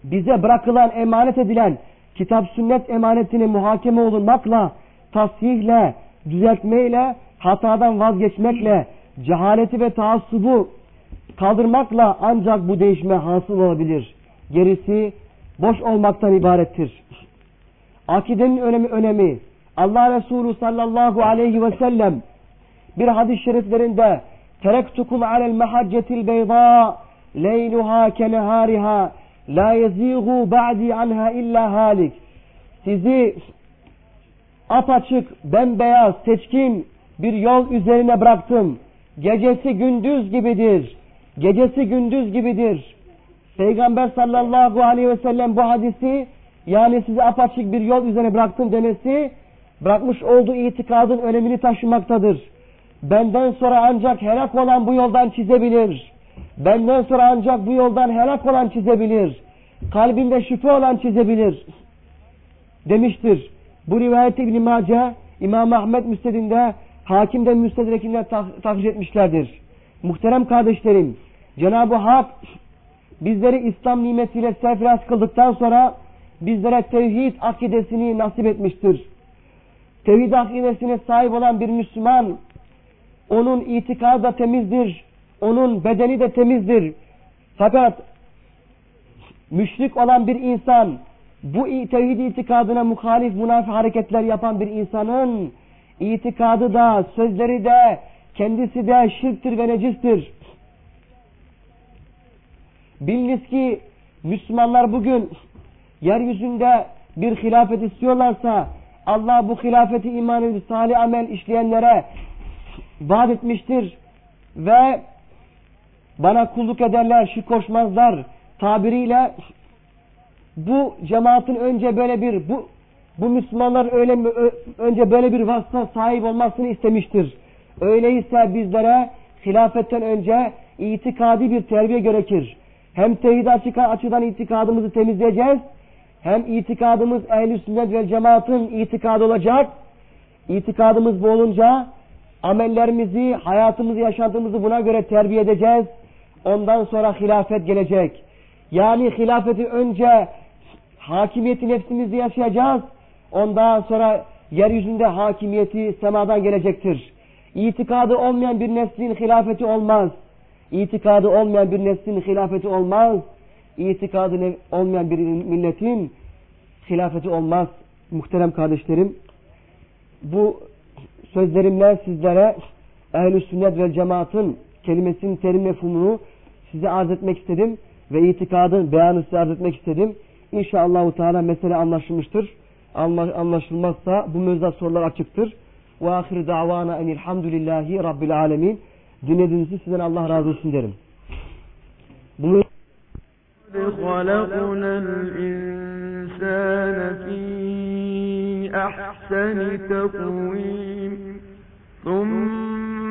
A: bize bırakılan emanet edilen kitap sünnet emanetini muhakeme olunmakla tashihle, düzeltmeyle, hatadan vazgeçmekle, cehaleti ve taassubu kaldırmakla ancak bu değişme hasıl olabilir. Gerisi boş olmaktan ibarettir. Akidenin önemi önemi. Allah Resulü sallallahu aleyhi ve sellem bir hadis-i şeriflerinde terektukum alel mehaccetil beyda leyluha kenehariha la yezigu ba'di anha illa halik sizi apaçık, bembeyaz, seçkin bir yol üzerine bıraktım. Gecesi gündüz gibidir. Gecesi gündüz gibidir. Peygamber sallallahu aleyhi ve sellem bu hadisi yani sizi apaçık bir yol üzerine bıraktım demesi bırakmış olduğu itikadın önemini taşımaktadır. Benden sonra ancak helak olan bu yoldan çizebilir. Benden sonra ancak bu yoldan helak olan çizebilir. Kalbinde şüphe olan çizebilir. Demiştir. Bu rivayeti İbn-i Mace, İmam Ahmet Müsted'inde, Hakim'den Müstedrek'inden tahriş etmişlerdir. Muhterem kardeşlerim, Cenab-ı Hak bizleri İslam nimetiyle serfiraz kıldıktan sonra bizlere tevhid akidesini nasip etmiştir. Tevhid akidesine sahip olan bir Müslüman, onun itikadı da temizdir, onun bedeni de temizdir. Fakat müşrik olan bir insan, bu tevhid itikadına muhalif münafı hareketler yapan bir insanın itikadı da, sözleri de, kendisi de şirktir ve necistir. Biliniz ki Müslümanlar bugün yeryüzünde bir hilafet istiyorlarsa Allah bu hilafeti iman edip salih amel işleyenlere vaat etmiştir ve bana kulluk ederler, şirk koşmazlar tabiriyle bu cemaatin önce böyle bir bu bu Müslümanlar öyle önce böyle bir vasfa sahip olmasını istemiştir. Öyleyse bizlere hilafetten önce itikadi bir terbiye gerekir. Hem tevhid açıdan itikadımızı temizleyeceğiz hem itikadımız ehl-i sünnet vel cemaatın itikadı olacak. İtikadımız bu olunca amellerimizi, hayatımızı, yaşantımızı buna göre terbiye edeceğiz. Ondan sonra hilafet gelecek. Yani hilafeti önce hakimiyeti nefsimizde yaşayacağız. Ondan sonra yeryüzünde hakimiyeti semadan gelecektir. İtikadı olmayan bir neslin hilafeti olmaz. İtikadı olmayan bir neslin hilafeti olmaz. İtikadı olmayan bir milletin hilafeti olmaz. Muhterem kardeşlerim, bu sözlerimle sizlere ehl-i sünnet ve cemaatın kelimesinin terim mefhumunu size arz etmek istedim ve itikadın beyanı size arz etmek istedim. İnşallah Teala mesele anlaşılmıştır. Anlaşılmazsa bu mevzuda sorular açıktır. Ve ahir davana enilhamdülillahi rabbil alemin. Dinlediğiniz için sizden Allah razı olsun derim. Bunu
B: خلقنا الإنسان في أحسن تقويم ثم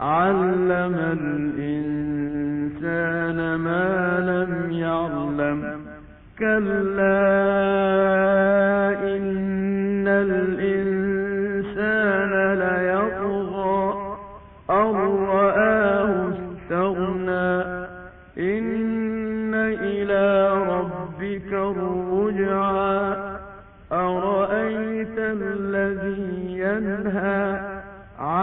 B: علم الإنسان ما لم يعلم. كلا إن الإنسان ليطغى. أن رآه استغنى. إن إلى ربك الرجعى. أرأيت الذي ينهى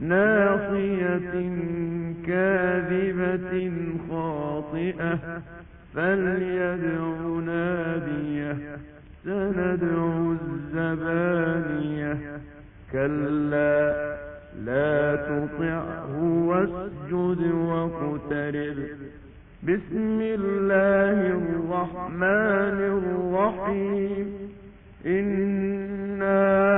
B: ناصية كاذبة خاطئة فليدع نادية سندع الزبانية. كلا لا تطعه واسجد واقترب. بسم الله الرحمن الرحيم. إنا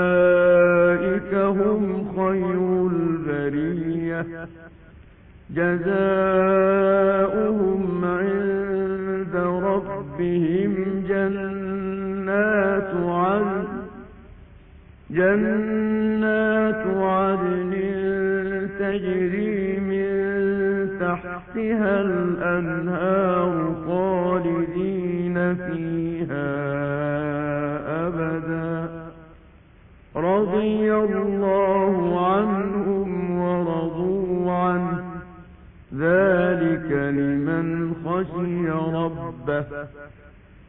B: خير البرية. جزاؤهم عند ربهم جنات عدن. جنات عدن تجري من تحتها الأنهار خالدين فيها رضي الله عنهم ورضوا عنه. ذلك لمن خشي ربه.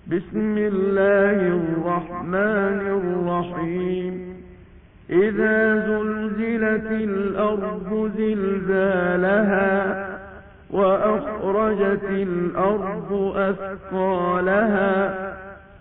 B: بسم الله الرحمن الرحيم. إذا زلزلت الأرض زلزالها وأخرجت الأرض أثقالها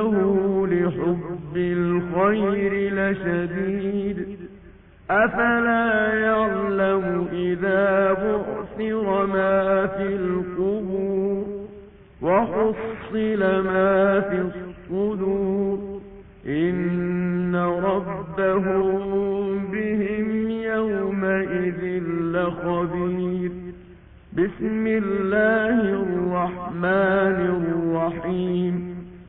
B: وإنه لحب الخير لشديد. أفلا يعلم إذا بعثر ما في القبور وحصل ما في الصدور. إن ربهم بهم يومئذ لخبير. بسم الله الرحمن الرحيم.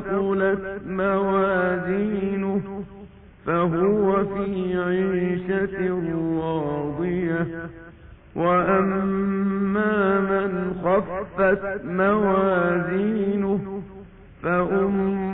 B: ثقلت موازينه فهو في عيشة راضية. وأما من خفت موازينه فأمه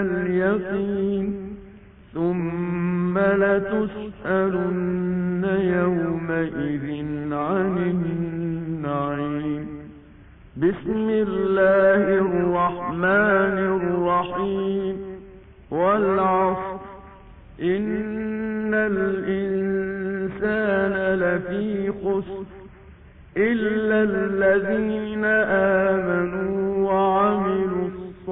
B: اليقين ثم لتسألن يومئذ عن النعيم. بسم الله الرحمن الرحيم. والعصر. إن الإنسان لفي خسر إلا الذين آمنوا وعملوا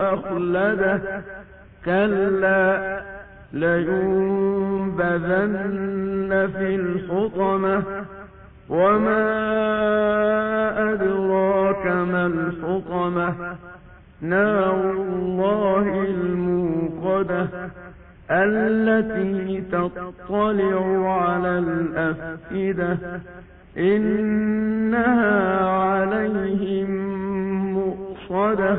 B: أخلده. كلا لينبذن في الحطمة. وما أدراك ما الحطمة. نار الله الموقدة التي تطلع على الأفئدة. إنها عليهم مؤصدة.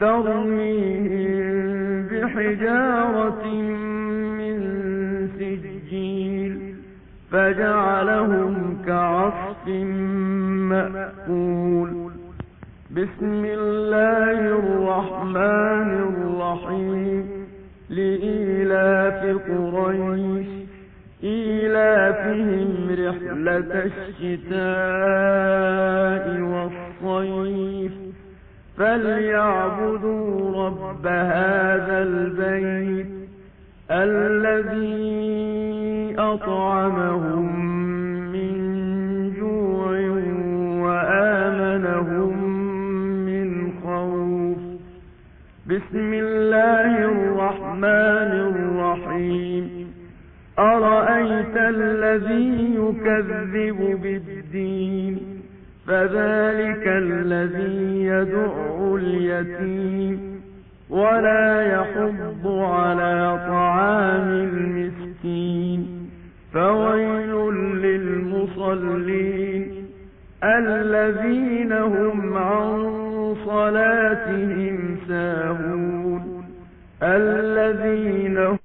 B: ترميهم بحجارة من سجيل فجعلهم كعصف مأكول. بسم الله الرحمن الرحيم. لإيلاف قريش إيلافهم رحلة الشتاء والصيف. فليعبدوا رب هذا البيت الذي أطعمهم من جوع وآمنهم من خوف. بسم الله الرحمن الرحيم. أرأيت الذي يكذب بالدين؟ فذلك الذي يدعو اليتيم ولا يحض على طعام المسكين. فويل للمصلين الذين هم عن صلاتهم ساهون. الذين هم